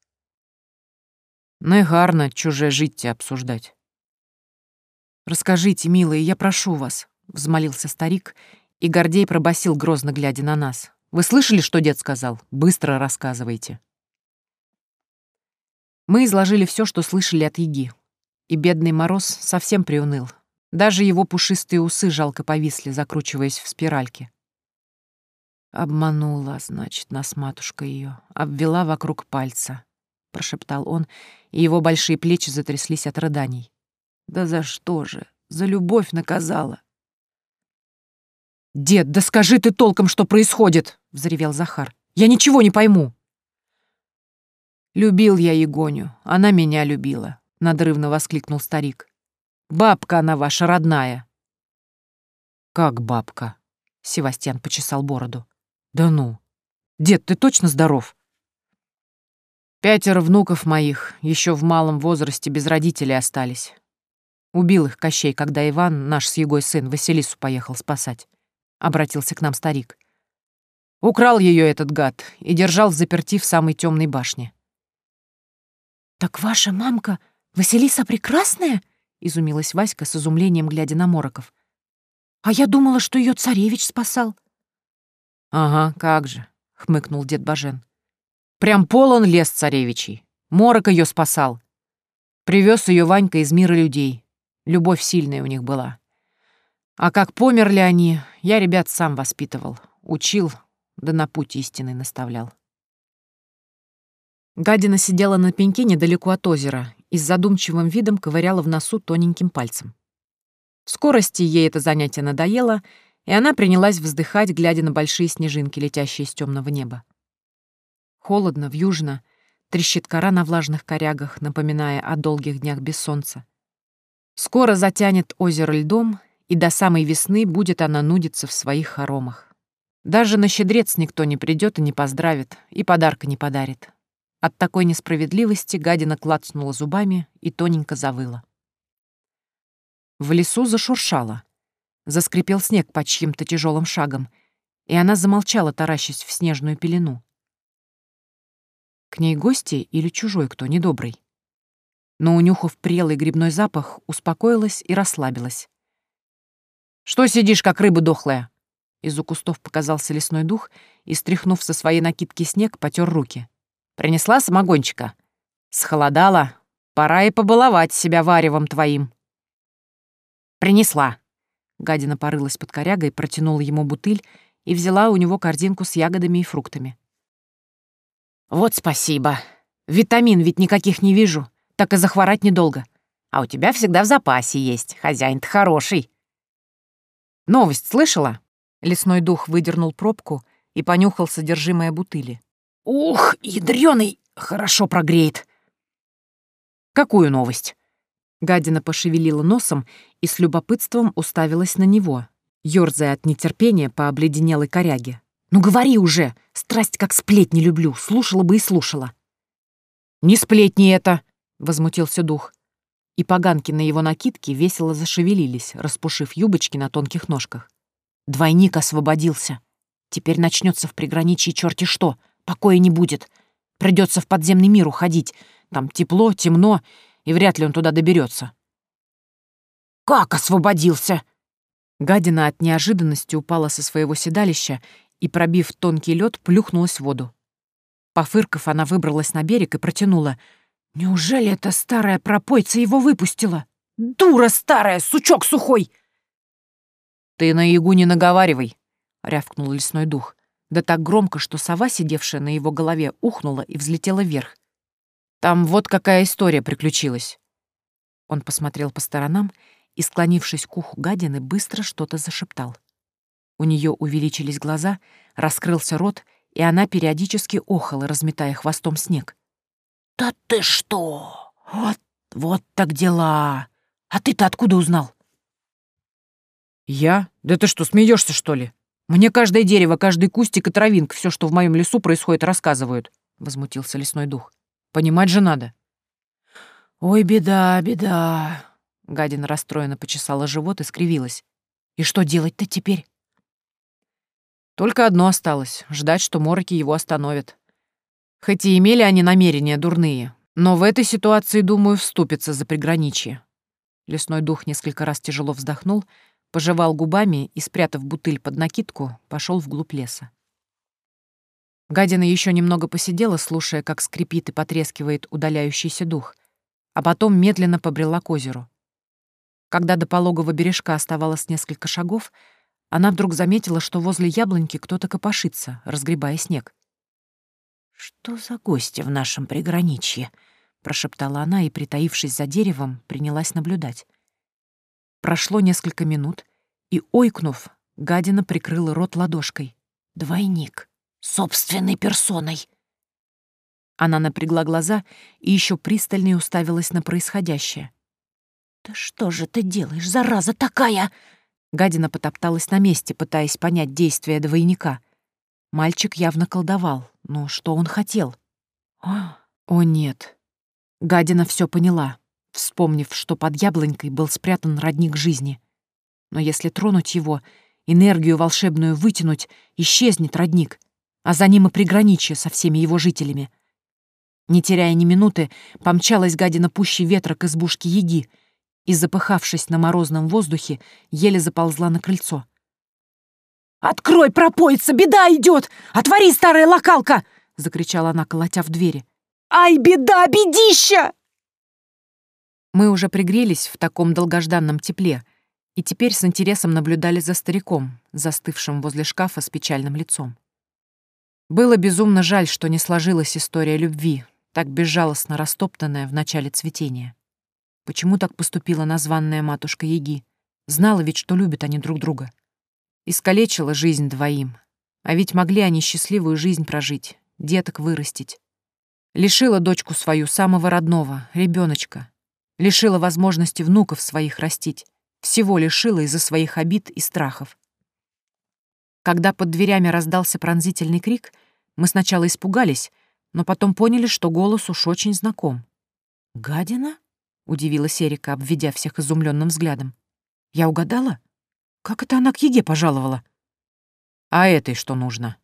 «Ну и гарно чужое житие обсуждать». «Расскажите, милые, я прошу вас», — взмолился старик, и Гордей пробасил грозно глядя на нас. «Вы слышали, что дед сказал? Быстро рассказывайте». Мы изложили все, что слышали от Еги, и бедный Мороз совсем приуныл. Даже его пушистые усы жалко повисли, закручиваясь в спиральке. «Обманула, значит, нас матушка ее, обвела вокруг пальца», — прошептал он, и его большие плечи затряслись от рыданий. «Да за что же? За любовь наказала!» «Дед, да скажи ты толком, что происходит!» — взревел Захар. «Я ничего не пойму!» «Любил я Егоню, она меня любила», — надрывно воскликнул старик. «Бабка она ваша родная!» «Как бабка?» — Севастьян почесал бороду. «Да ну! Дед, ты точно здоров?» «Пятеро внуков моих еще в малом возрасте без родителей остались. Убил их Кощей, когда Иван, наш с Егой сын, Василису поехал спасать», — обратился к нам старик. «Украл ее этот гад и держал в заперти в самой темной башне». «Так ваша мамка Василиса Прекрасная?» — изумилась Васька с изумлением, глядя на Мороков. «А я думала, что ее царевич спасал». «Ага, как же!» — хмыкнул дед Бажен. «Прям полон лес царевичей. Морок ее спасал. Привез ее Ванька из мира людей. Любовь сильная у них была. А как померли они, я ребят сам воспитывал, учил, да на путь истинный наставлял». Гадина сидела на пеньке недалеко от озера и с задумчивым видом ковыряла в носу тоненьким пальцем. В скорости ей это занятие надоело — и она принялась вздыхать, глядя на большие снежинки, летящие из темного неба. Холодно, вьюжно, трещит кора на влажных корягах, напоминая о долгих днях без солнца. Скоро затянет озеро льдом, и до самой весны будет она нудиться в своих хоромах. Даже на щедрец никто не придет и не поздравит, и подарка не подарит. От такой несправедливости гадина клацнула зубами и тоненько завыла. В лесу зашуршало. Заскрипел снег под чьим-то тяжелым шагом, и она замолчала, таращась в снежную пелену. К ней гости или чужой кто недобрый. Но, унюхав прелый грибной запах, успокоилась и расслабилась. «Что сидишь, как рыба дохлая?» Из-за кустов показался лесной дух и, стряхнув со своей накидки снег, потер руки. «Принесла самогончика. Схолодала. Пора и побаловать себя варевом твоим». «Принесла», Гадина порылась под корягой, протянула ему бутыль и взяла у него корзинку с ягодами и фруктами. «Вот спасибо. Витамин ведь никаких не вижу, так и захворать недолго. А у тебя всегда в запасе есть, хозяин-то хороший». «Новость слышала?» Лесной дух выдернул пробку и понюхал содержимое бутыли. «Ух, ядрёный! Хорошо прогреет!» «Какую новость?» Гадина пошевелила носом и с любопытством уставилась на него, ёрзая от нетерпения по обледенелой коряге. «Ну говори уже! Страсть как сплетни люблю, слушала бы и слушала!» «Не сплетни это!» — возмутился дух. И поганки на его накидке весело зашевелились, распушив юбочки на тонких ножках. «Двойник освободился. Теперь начнется в приграничье черти что, покоя не будет. Придется в подземный мир уходить. Там тепло, темно, и вряд ли он туда доберется. «Как освободился?» Гадина от неожиданности упала со своего седалища и, пробив тонкий лед, плюхнулась в воду. Пофырков, она выбралась на берег и протянула. «Неужели эта старая пропойца его выпустила? Дура старая, сучок сухой!» «Ты на ягу не наговаривай!» — рявкнул лесной дух. Да так громко, что сова, сидевшая на его голове, ухнула и взлетела вверх. Там вот какая история приключилась». Он посмотрел по сторонам и, склонившись к уху гадины, быстро что-то зашептал. У нее увеличились глаза, раскрылся рот, и она периодически охала, разметая хвостом снег. «Да ты что! Вот, вот так дела! А ты-то откуда узнал?» «Я? Да ты что, смеешься что ли? Мне каждое дерево, каждый кустик и травинка, все, что в моем лесу происходит, рассказывают», — возмутился лесной дух. Понимать же надо». «Ой, беда, беда!» Гадин расстроенно почесала живот и скривилась. «И что делать-то теперь?» Только одно осталось — ждать, что мороки его остановят. Хоть и имели они намерения дурные, но в этой ситуации, думаю, вступиться за приграничье. Лесной дух несколько раз тяжело вздохнул, пожевал губами и, спрятав бутыль под накидку, пошел вглубь леса. Гадина еще немного посидела, слушая, как скрипит и потрескивает удаляющийся дух, а потом медленно побрела к озеру. Когда до пологого бережка оставалось несколько шагов, она вдруг заметила, что возле яблоньки кто-то копошится, разгребая снег. «Что за гости в нашем приграничье?» — прошептала она и, притаившись за деревом, принялась наблюдать. Прошло несколько минут, и, ойкнув, гадина прикрыла рот ладошкой. «Двойник!» собственной персоной». Она напрягла глаза и еще пристальнее уставилась на происходящее. «Да что же ты делаешь, зараза такая?» Гадина потопталась на месте, пытаясь понять действия двойника. Мальчик явно колдовал, но что он хотел? «А, «О, нет!» Гадина все поняла, вспомнив, что под яблонькой был спрятан родник жизни. Но если тронуть его, энергию волшебную вытянуть, исчезнет родник а за ним и приграничье со всеми его жителями. Не теряя ни минуты, помчалась гадина пущей ветра к избушке Еги и, запыхавшись на морозном воздухе, еле заползла на крыльцо. «Открой, пропоится, беда идет! Отвори, старая локалка!» — закричала она, колотя в двери. «Ай, беда, бедища!» Мы уже пригрелись в таком долгожданном тепле — и теперь с интересом наблюдали за стариком, застывшим возле шкафа с печальным лицом. Было безумно жаль, что не сложилась история любви, так безжалостно растоптанная в начале цветения. Почему так поступила названная матушка Еги? Знала ведь, что любят они друг друга. Искалечила жизнь двоим. А ведь могли они счастливую жизнь прожить, деток вырастить. Лишила дочку свою, самого родного, ребеночка. Лишила возможности внуков своих растить. Всего лишила из-за своих обид и страхов. Когда под дверями раздался пронзительный крик, мы сначала испугались, но потом поняли, что голос уж очень знаком. «Гадина?» — удивилась Эрика, обведя всех изумленным взглядом. «Я угадала? Как это она к еге пожаловала?» «А этой что нужно?»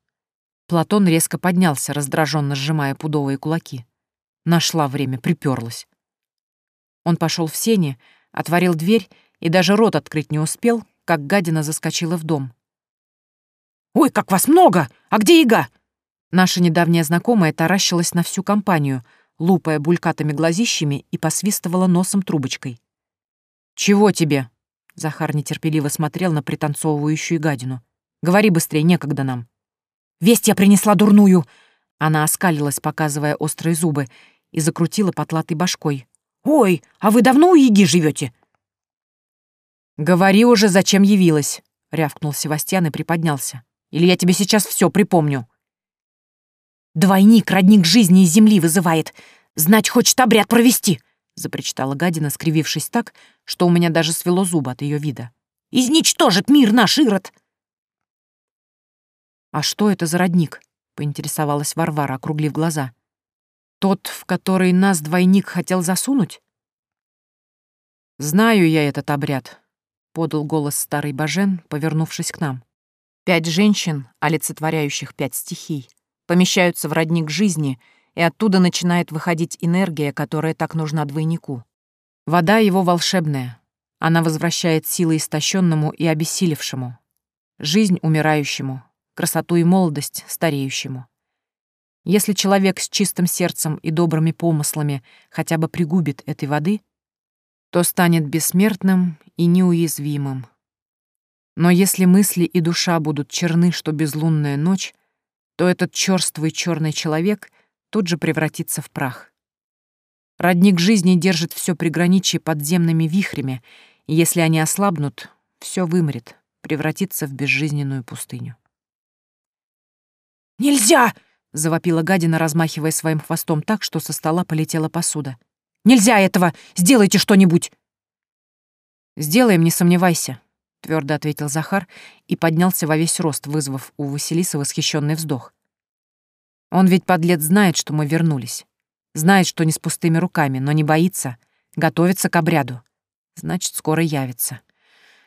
Платон резко поднялся, раздраженно сжимая пудовые кулаки. Нашла время, приперлась. Он пошел в сени, отворил дверь и даже рот открыть не успел, как гадина заскочила в дом. «Ой, как вас много! А где Ига?» Наша недавняя знакомая таращилась на всю компанию, лупая булькатыми глазищами и посвистывала носом трубочкой. «Чего тебе?» Захар нетерпеливо смотрел на пританцовывающую гадину. «Говори быстрее, некогда нам». «Весть я принесла дурную!» Она оскалилась, показывая острые зубы, и закрутила потлатой башкой. «Ой, а вы давно у Иги живете? «Говори уже, зачем явилась!» — рявкнул Севастьян и приподнялся или я тебе сейчас все припомню. «Двойник, родник жизни и земли вызывает. Знать, хочет обряд провести!» — запричитала гадина, скривившись так, что у меня даже свело зубы от ее вида. «Изничтожит мир наш, Ирод!» «А что это за родник?» — поинтересовалась Варвара, округлив глаза. «Тот, в который нас двойник хотел засунуть?» «Знаю я этот обряд», — подал голос старый Бажен, повернувшись к нам. Пять женщин, а олицетворяющих пять стихий, помещаются в родник жизни, и оттуда начинает выходить энергия, которая так нужна двойнику. Вода его волшебная. Она возвращает силы истощенному и обессилевшему. Жизнь умирающему, красоту и молодость стареющему. Если человек с чистым сердцем и добрыми помыслами хотя бы пригубит этой воды, то станет бессмертным и неуязвимым. Но если мысли и душа будут черны, что безлунная ночь, то этот черствый черный человек тут же превратится в прах. Родник жизни держит все приграничие подземными вихрями, и если они ослабнут, все вымрет, превратится в безжизненную пустыню. «Нельзя!» — завопила гадина, размахивая своим хвостом так, что со стола полетела посуда. «Нельзя этого! Сделайте что-нибудь!» «Сделаем, не сомневайся», твердо ответил Захар и поднялся во весь рост, вызвав у Василиса восхищенный вздох. Он ведь, подлец, знает, что мы вернулись. Знает, что не с пустыми руками, но не боится. Готовится к обряду. Значит, скоро явится.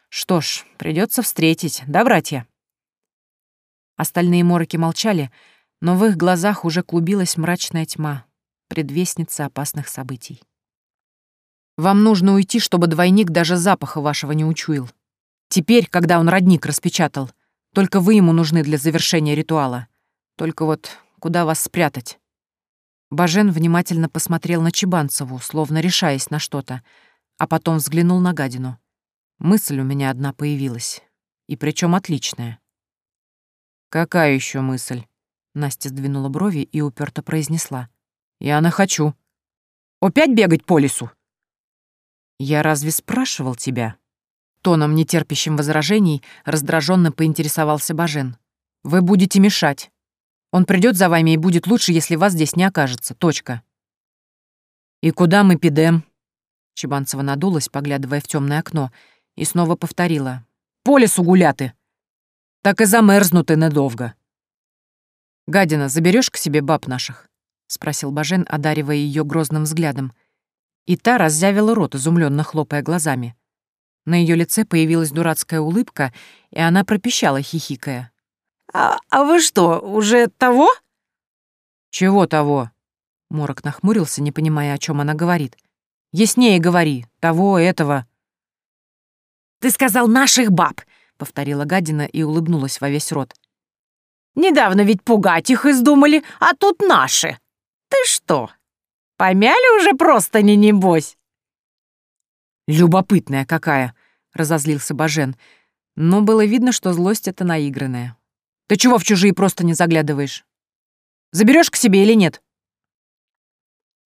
Что ж, придется встретить, да, братья? Остальные мороки молчали, но в их глазах уже клубилась мрачная тьма, предвестница опасных событий. «Вам нужно уйти, чтобы двойник даже запаха вашего не учуял», Теперь, когда он родник распечатал, только вы ему нужны для завершения ритуала. Только вот куда вас спрятать?» Бажен внимательно посмотрел на Чебанцеву, словно решаясь на что-то, а потом взглянул на гадину. Мысль у меня одна появилась, и причем отличная. «Какая еще мысль?» Настя сдвинула брови и уперто произнесла. «Я она хочу». «Опять бегать по лесу?» «Я разве спрашивал тебя?» Тоном, не терпящим возражений, раздраженно поинтересовался Бажен. «Вы будете мешать. Он придет за вами и будет лучше, если вас здесь не окажется. Точка». «И куда мы пидем?» Чебанцева надулась, поглядывая в темное окно, и снова повторила. «По лесу гуляты! Так и замерзнуты недолго!» «Гадина, заберешь к себе баб наших?» — спросил Бажен, одаривая ее грозным взглядом. И та раззявила рот, изумленно хлопая глазами. На ее лице появилась дурацкая улыбка, и она пропищала, хихикая. «А, а вы что, уже того?» «Чего того?» Морок нахмурился, не понимая, о чем она говорит. «Яснее говори. Того, этого». «Ты сказал наших баб!» — повторила гадина и улыбнулась во весь рот. «Недавно ведь пугать их издумали, а тут наши. Ты что, помяли уже просто не небось?» «Любопытная какая!» разозлился Бажен. Но было видно, что злость это наигранная. Ты чего в чужие просто не заглядываешь? Заберешь к себе или нет?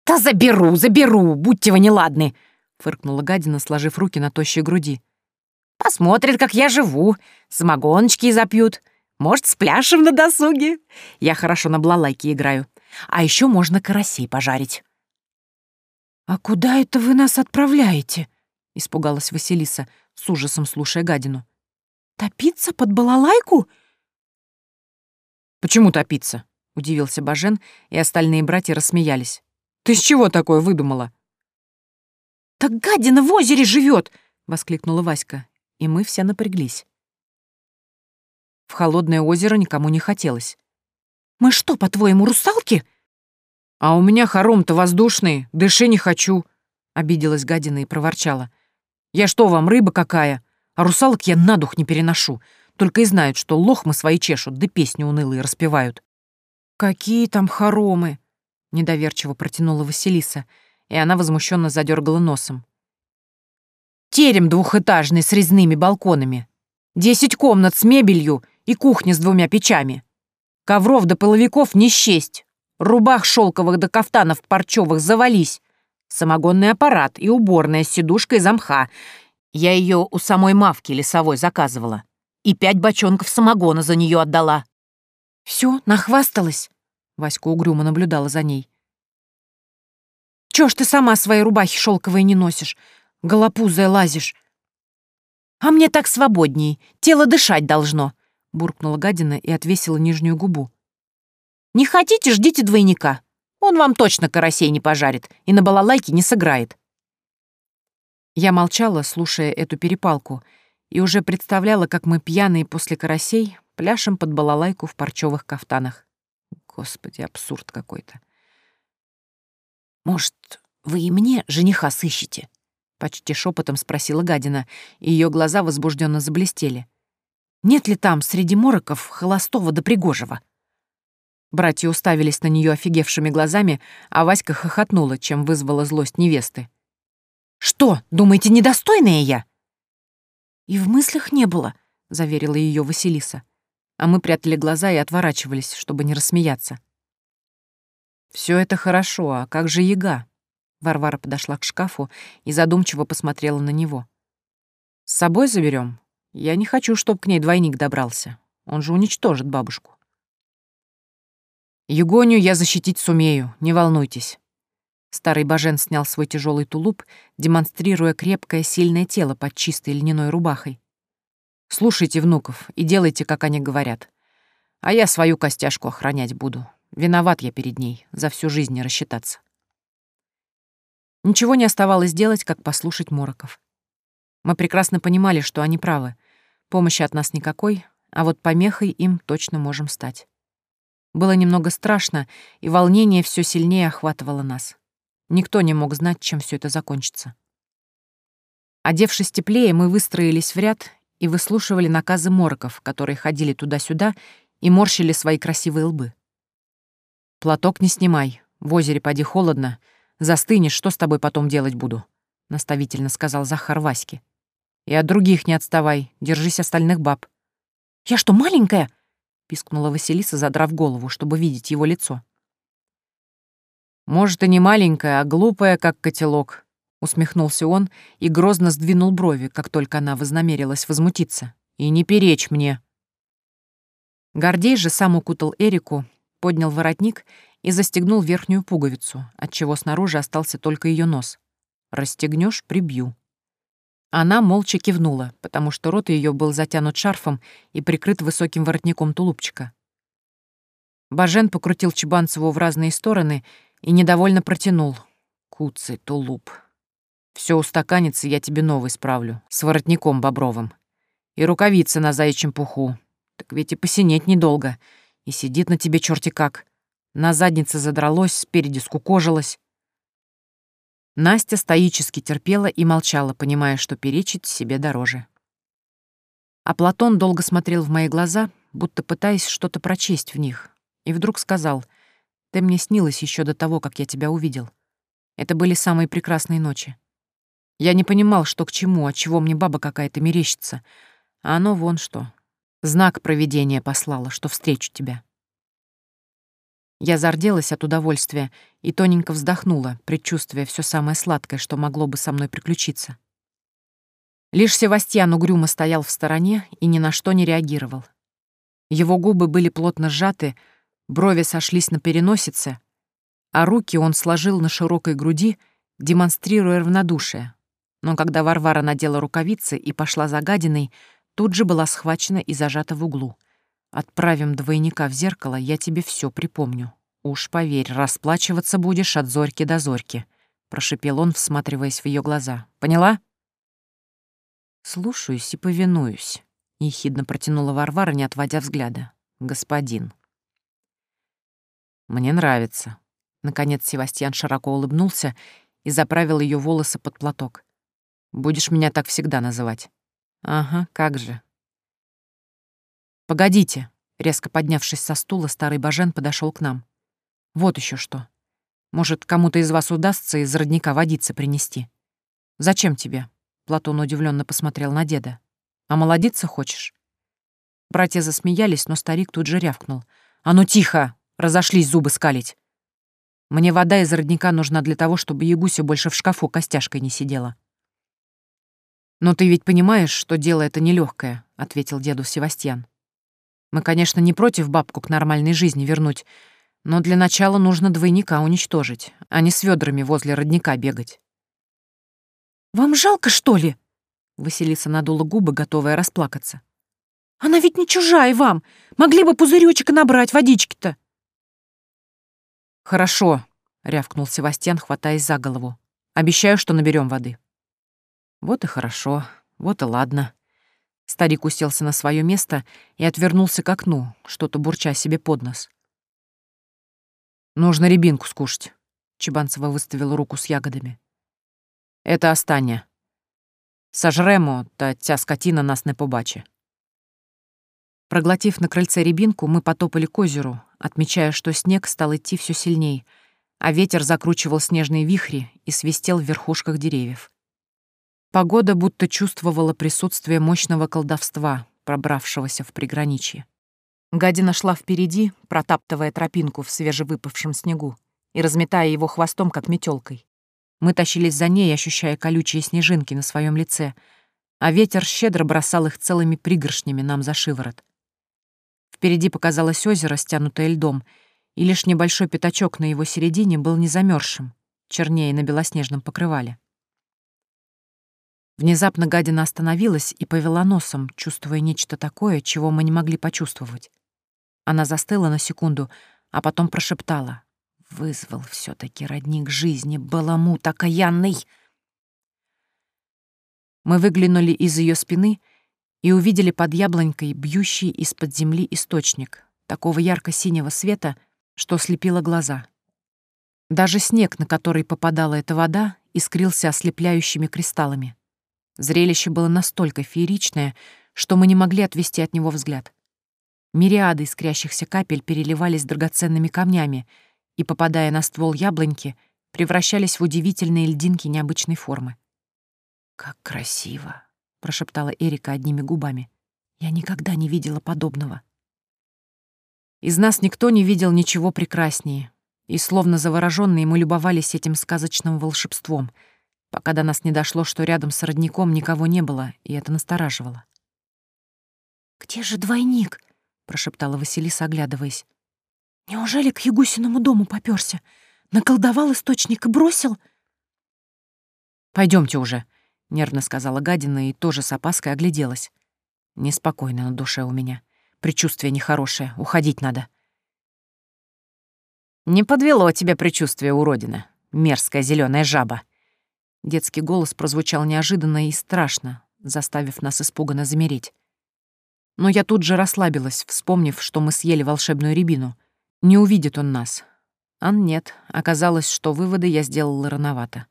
Да заберу, заберу, будьте вы неладны, фыркнула гадина, сложив руки на тощей груди. Посмотрят, как я живу, самогоночки запьют. Может, спляшем на досуге? Я хорошо на блалайке играю. А еще можно карасей пожарить. «А куда это вы нас отправляете?» — испугалась Василиса, с ужасом слушая гадину. «Топиться под балалайку?» «Почему топиться?» — удивился Бажен, и остальные братья рассмеялись. «Ты с чего такое выдумала?» «Так гадина в озере живет! воскликнула Васька, и мы все напряглись. В холодное озеро никому не хотелось. «Мы что, по-твоему, русалки?» «А у меня хором-то воздушный, дыши не хочу», — обиделась гадина и проворчала. Я что вам, рыба какая? А русалок я на дух не переношу. Только и знают, что лохмы свои чешут, да песни унылые распевают». «Какие там хоромы!» — недоверчиво протянула Василиса, и она возмущенно задергала носом. «Терем двухэтажный с резными балконами. Десять комнат с мебелью и кухня с двумя печами. Ковров до да половиков не счесть. Рубах шелковых до да кафтанов парчевых завались самогонный аппарат и уборная с сидушкой замха. Я ее у самой Мавки лесовой заказывала. И пять бочонков самогона за нее отдала. Все, нахвасталась. Васька угрюмо наблюдала за ней. Чё ж ты сама свои рубахи шелковые не носишь? Голопузая лазишь. А мне так свободней. Тело дышать должно. Буркнула гадина и отвесила нижнюю губу. Не хотите, ждите двойника. Он вам точно карасей не пожарит и на балалайке не сыграет. Я молчала, слушая эту перепалку, и уже представляла, как мы пьяные после карасей пляшем под балалайку в парчевых кафтанах. Господи, абсурд какой-то. «Может, вы и мне жениха сыщете?» — почти шепотом спросила гадина, и ее глаза возбужденно заблестели. «Нет ли там среди мороков холостого до да пригожего?» Братья уставились на нее офигевшими глазами, а Васька хохотнула, чем вызвала злость невесты. «Что, думаете, недостойная я?» «И в мыслях не было», — заверила ее Василиса. А мы прятали глаза и отворачивались, чтобы не рассмеяться. Все это хорошо, а как же яга?» Варвара подошла к шкафу и задумчиво посмотрела на него. «С собой заберем? Я не хочу, чтобы к ней двойник добрался. Он же уничтожит бабушку». Егонию я защитить сумею, не волнуйтесь». Старый Бажен снял свой тяжелый тулуп, демонстрируя крепкое, сильное тело под чистой льняной рубахой. «Слушайте внуков и делайте, как они говорят. А я свою костяшку охранять буду. Виноват я перед ней, за всю жизнь не рассчитаться». Ничего не оставалось делать, как послушать Мороков. Мы прекрасно понимали, что они правы. Помощи от нас никакой, а вот помехой им точно можем стать. Было немного страшно, и волнение все сильнее охватывало нас. Никто не мог знать, чем все это закончится. Одевшись теплее, мы выстроились в ряд и выслушивали наказы морков, которые ходили туда-сюда и морщили свои красивые лбы. «Платок не снимай, в озере поди холодно. Застынешь, что с тобой потом делать буду?» — наставительно сказал Захар Ваське. «И от других не отставай, держись остальных баб». «Я что, маленькая?» пискнула Василиса, задрав голову, чтобы видеть его лицо. «Может, и не маленькая, а глупая, как котелок», — усмехнулся он и грозно сдвинул брови, как только она вознамерилась возмутиться. «И не перечь мне!» Гордей же сам укутал Эрику, поднял воротник и застегнул верхнюю пуговицу, отчего снаружи остался только ее нос. «Расстегнешь — прибью», она молча кивнула, потому что рот ее был затянут шарфом и прикрыт высоким воротником тулупчика. Бажен покрутил Чебанцеву в разные стороны и недовольно протянул. «Куцый тулуп. Все устаканится, я тебе новый справлю, с воротником бобровым. И рукавицы на заячьем пуху. Так ведь и посинеть недолго. И сидит на тебе черти как. На заднице задралось, спереди скукожилось. Настя стоически терпела и молчала, понимая, что перечить себе дороже. А Платон долго смотрел в мои глаза, будто пытаясь что-то прочесть в них, и вдруг сказал, «Ты мне снилась еще до того, как я тебя увидел. Это были самые прекрасные ночи. Я не понимал, что к чему, от чего мне баба какая-то мерещится, а оно вон что. Знак проведения послала, что встречу тебя». Я зарделась от удовольствия и тоненько вздохнула, предчувствуя все самое сладкое, что могло бы со мной приключиться. Лишь Севастьян угрюмо стоял в стороне и ни на что не реагировал. Его губы были плотно сжаты, брови сошлись на переносице, а руки он сложил на широкой груди, демонстрируя равнодушие. Но когда Варвара надела рукавицы и пошла за гадиной, тут же была схвачена и зажата в углу. Отправим двойника в зеркало, я тебе все припомню. Уж поверь, расплачиваться будешь от зорьки до зорьки, прошипел он, всматриваясь в ее глаза. Поняла? Слушаюсь и повинуюсь, ехидно протянула Варвара, не отводя взгляда. Господин. Мне нравится. Наконец Севастьян широко улыбнулся и заправил ее волосы под платок. Будешь меня так всегда называть. Ага, как же, «Погодите!» — резко поднявшись со стула, старый Бажен подошел к нам. «Вот еще что. Может, кому-то из вас удастся из родника водиться принести?» «Зачем тебе?» — Платон удивленно посмотрел на деда. «А молодиться хочешь?» Братья засмеялись, но старик тут же рявкнул. «А ну тихо! Разошлись зубы скалить!» «Мне вода из родника нужна для того, чтобы Ягуся больше в шкафу костяшкой не сидела». «Но ты ведь понимаешь, что дело это нелегкое, ответил деду Севастьян. Мы, конечно, не против бабку к нормальной жизни вернуть, но для начала нужно двойника уничтожить, а не с ведрами возле родника бегать. «Вам жалко, что ли?» Василиса надула губы, готовая расплакаться. «Она ведь не чужая вам! Могли бы пузырёчек набрать водички-то!» «Хорошо», — рявкнул Севастьян, хватаясь за голову. «Обещаю, что наберём воды». «Вот и хорошо, вот и ладно», Старик уселся на свое место и отвернулся к окну, что-то бурча себе под нос. «Нужно рябинку скушать», — Чебанцева выставила руку с ягодами. «Это Астаня. Сожремо, та тя скотина нас не побачи». Проглотив на крыльце рябинку, мы потопали к озеру, отмечая, что снег стал идти все сильней, а ветер закручивал снежные вихри и свистел в верхушках деревьев. Погода будто чувствовала присутствие мощного колдовства, пробравшегося в приграничье. Гадина шла впереди, протаптывая тропинку в свежевыпавшем снегу и разметая его хвостом, как метелкой. Мы тащились за ней, ощущая колючие снежинки на своем лице, а ветер щедро бросал их целыми пригоршнями нам за шиворот. Впереди показалось озеро, стянутое льдом, и лишь небольшой пятачок на его середине был не замерзшим, чернее на белоснежном покрывале. Внезапно гадина остановилась и повела носом, чувствуя нечто такое, чего мы не могли почувствовать. Она застыла на секунду, а потом прошептала. «Вызвал все таки родник жизни, баламут окаянный!» Мы выглянули из ее спины и увидели под яблонькой бьющий из-под земли источник, такого ярко-синего света, что слепило глаза. Даже снег, на который попадала эта вода, искрился ослепляющими кристаллами. Зрелище было настолько фееричное, что мы не могли отвести от него взгляд. Мириады искрящихся капель переливались драгоценными камнями и, попадая на ствол яблоньки, превращались в удивительные льдинки необычной формы. «Как красиво!» — прошептала Эрика одними губами. «Я никогда не видела подобного». Из нас никто не видел ничего прекраснее, и, словно завороженные, мы любовались этим сказочным волшебством — пока до нас не дошло, что рядом с родником никого не было, и это настораживало. «Где же двойник?» — прошептала Василиса, оглядываясь. «Неужели к Ягусиному дому попёрся? Наколдовал источник и бросил?» Пойдемте уже», — нервно сказала гадина и тоже с опаской огляделась. «Неспокойно на душе у меня. Предчувствие нехорошее. Уходить надо». «Не подвело тебя предчувствие, уродина, мерзкая зеленая жаба», Детский голос прозвучал неожиданно и страшно, заставив нас испуганно замереть. Но я тут же расслабилась, вспомнив, что мы съели волшебную рябину. Не увидит он нас. Ан нет, оказалось, что выводы я сделала рановато.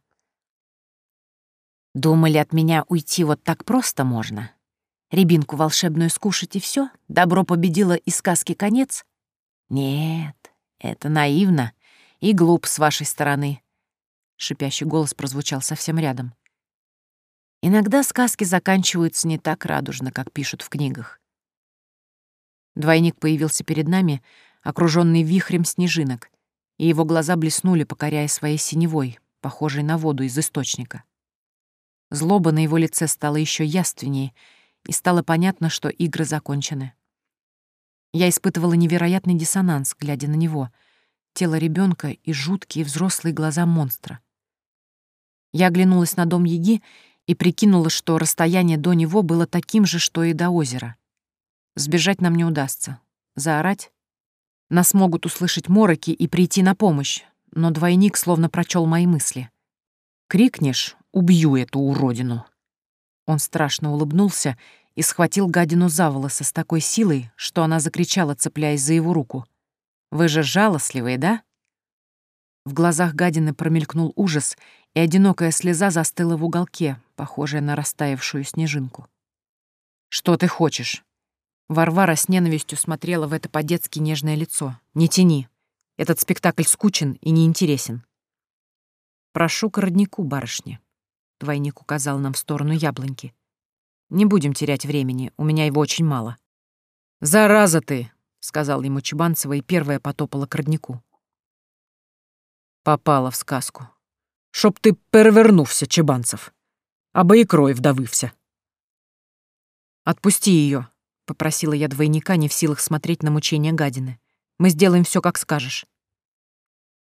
Думали, от меня уйти вот так просто можно? Рябинку волшебную скушать и все? Добро победило и сказки конец? Нет, это наивно и глуп с вашей стороны. Шипящий голос прозвучал совсем рядом. Иногда сказки заканчиваются не так радужно, как пишут в книгах. Двойник появился перед нами, окружённый вихрем снежинок, и его глаза блеснули, покоряя своей синевой, похожей на воду из источника. Злоба на его лице стала ещё яственнее, и стало понятно, что игры закончены. Я испытывала невероятный диссонанс, глядя на него, тело ребенка и жуткие взрослые глаза монстра — я оглянулась на дом Яги и прикинула, что расстояние до него было таким же, что и до озера. Сбежать нам не удастся. Заорать? Нас могут услышать мороки и прийти на помощь, но двойник словно прочел мои мысли. «Крикнешь — убью эту уродину!» Он страшно улыбнулся и схватил гадину за волосы с такой силой, что она закричала, цепляясь за его руку. «Вы же жалостливые, да?» В глазах гадины промелькнул ужас — и одинокая слеза застыла в уголке, похожая на растаявшую снежинку. «Что ты хочешь?» Варвара с ненавистью смотрела в это по-детски нежное лицо. «Не тяни. Этот спектакль скучен и неинтересен». «Прошу к роднику, барышня», — двойник указал нам в сторону яблоньки. «Не будем терять времени, у меня его очень мало». «Зараза ты!» — сказал ему Чебанцева и первая потопала к роднику. Попала в сказку. Чтоб ты перевернулся, Чебанцев, або и крой вдавився. «Отпусти ее», — попросила я двойника, не в силах смотреть на мучение гадины. «Мы сделаем все, как скажешь».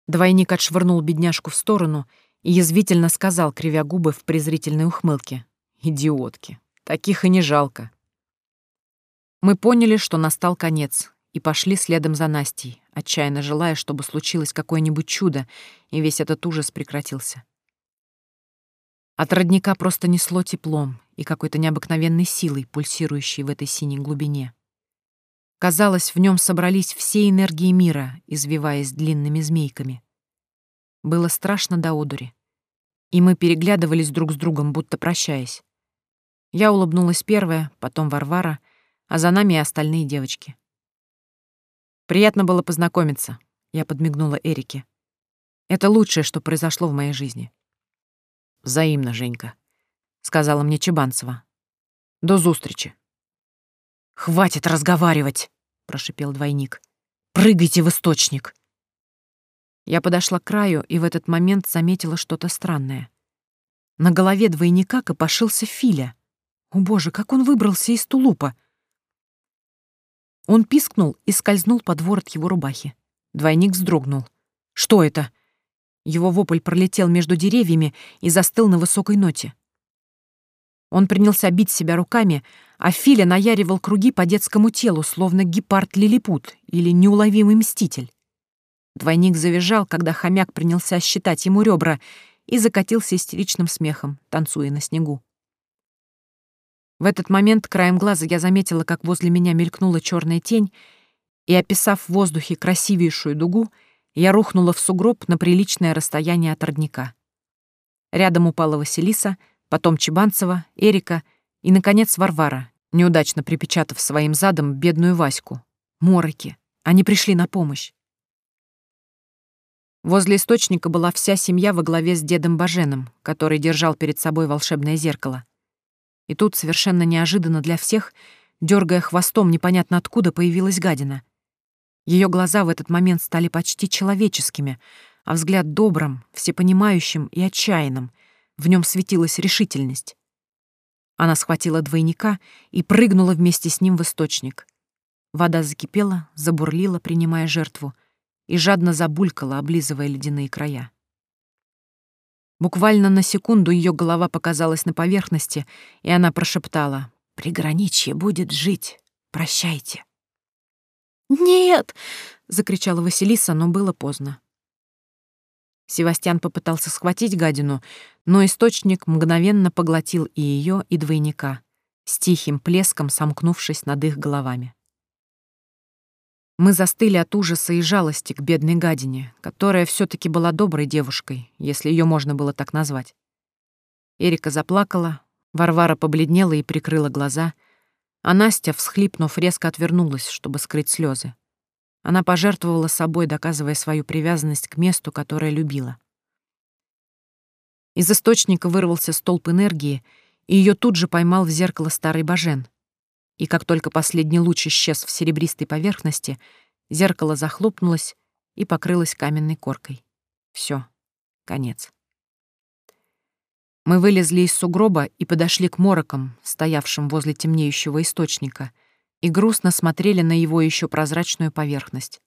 Двойник отшвырнул бедняжку в сторону и язвительно сказал, кривя губы в презрительной ухмылке. «Идиотки, таких и не жалко». Мы поняли, что настал конец, и пошли следом за Настей, отчаянно желая, чтобы случилось какое-нибудь чудо, и весь этот ужас прекратился. От родника просто несло теплом и какой-то необыкновенной силой, пульсирующей в этой синей глубине. Казалось, в нем собрались все энергии мира, извиваясь длинными змейками. Было страшно до одури. И мы переглядывались друг с другом, будто прощаясь. Я улыбнулась первая, потом Варвара, а за нами и остальные девочки. Приятно было познакомиться. Я подмигнула Эрике. Это лучшее, что произошло в моей жизни. Взаимно, Женька, сказала мне Чебанцева. До зустречи. Хватит разговаривать, прошипел двойник. Прыгайте в источник. Я подошла к краю и в этот момент заметила что-то странное. На голове двойника копошился Филя. О боже, как он выбрался из тулупа! Он пискнул и скользнул под ворот его рубахи. Двойник вздрогнул. «Что это?» Его вопль пролетел между деревьями и застыл на высокой ноте. Он принялся бить себя руками, а Филя наяривал круги по детскому телу, словно гепард-лилипут или неуловимый мститель. Двойник завизжал, когда хомяк принялся считать ему ребра, и закатился истеричным смехом, танцуя на снегу. В этот момент краем глаза я заметила, как возле меня мелькнула черная тень, и, описав в воздухе красивейшую дугу, я рухнула в сугроб на приличное расстояние от родника. Рядом упала Василиса, потом Чебанцева, Эрика и, наконец, Варвара, неудачно припечатав своим задом бедную Ваську. Мороки. Они пришли на помощь. Возле источника была вся семья во главе с дедом Баженом, который держал перед собой волшебное зеркало — и тут, совершенно неожиданно для всех, дергая хвостом непонятно откуда, появилась гадина. Ее глаза в этот момент стали почти человеческими, а взгляд добрым, всепонимающим и отчаянным. В нем светилась решительность. Она схватила двойника и прыгнула вместе с ним в источник. Вода закипела, забурлила, принимая жертву, и жадно забулькала, облизывая ледяные края. Буквально на секунду ее голова показалась на поверхности, и она прошептала «Приграничье будет жить. Прощайте». «Нет!» — закричала Василиса, но было поздно. Севастьян попытался схватить гадину, но источник мгновенно поглотил и ее, и двойника, с тихим плеском сомкнувшись над их головами. Мы застыли от ужаса и жалости к бедной гадине, которая все таки была доброй девушкой, если ее можно было так назвать. Эрика заплакала, Варвара побледнела и прикрыла глаза, а Настя, всхлипнув, резко отвернулась, чтобы скрыть слезы. Она пожертвовала собой, доказывая свою привязанность к месту, которое любила. Из источника вырвался столб энергии, и ее тут же поймал в зеркало старый Бажен — и как только последний луч исчез в серебристой поверхности, зеркало захлопнулось и покрылось каменной коркой. Все, конец. Мы вылезли из сугроба и подошли к морокам, стоявшим возле темнеющего источника, и грустно смотрели на его еще прозрачную поверхность.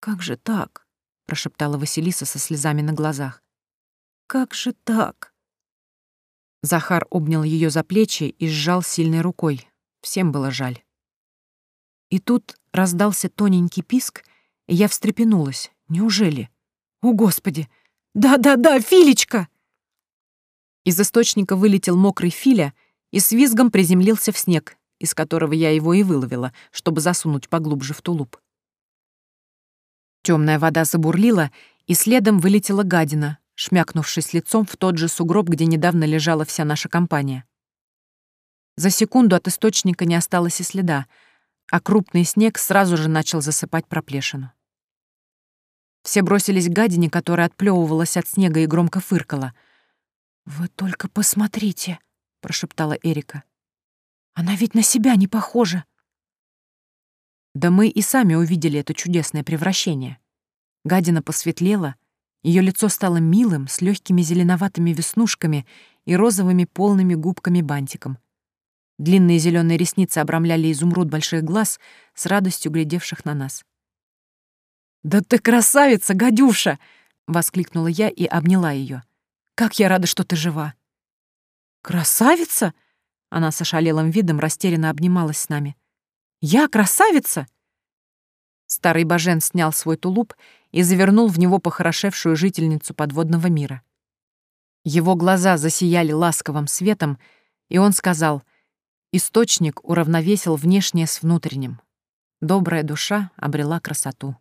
«Как же так?» — прошептала Василиса со слезами на глазах. «Как же так?» Захар обнял ее за плечи и сжал сильной рукой, Всем было жаль. И тут раздался тоненький писк, и я встрепенулась. Неужели? О, Господи! Да-да-да, Филечка! Из источника вылетел мокрый Филя и с визгом приземлился в снег, из которого я его и выловила, чтобы засунуть поглубже в тулуп. Темная вода забурлила, и следом вылетела гадина, шмякнувшись лицом в тот же сугроб, где недавно лежала вся наша компания. За секунду от источника не осталось и следа, а крупный снег сразу же начал засыпать проплешину. Все бросились к гадине, которая отплевывалась от снега и громко фыркала. «Вы только посмотрите!» — прошептала Эрика. «Она ведь на себя не похожа!» Да мы и сами увидели это чудесное превращение. Гадина посветлела, ее лицо стало милым, с легкими зеленоватыми веснушками и розовыми полными губками бантиком. Длинные зеленые ресницы обрамляли изумруд больших глаз, с радостью глядевших на нас. «Да ты красавица, гадюша!» — воскликнула я и обняла ее. «Как я рада, что ты жива!» «Красавица?» — она с ошалелым видом растерянно обнималась с нами. «Я красавица?» Старый Бажен снял свой тулуп и завернул в него похорошевшую жительницу подводного мира. Его глаза засияли ласковым светом, и он сказал — Источник уравновесил внешнее с внутренним. Добрая душа обрела красоту.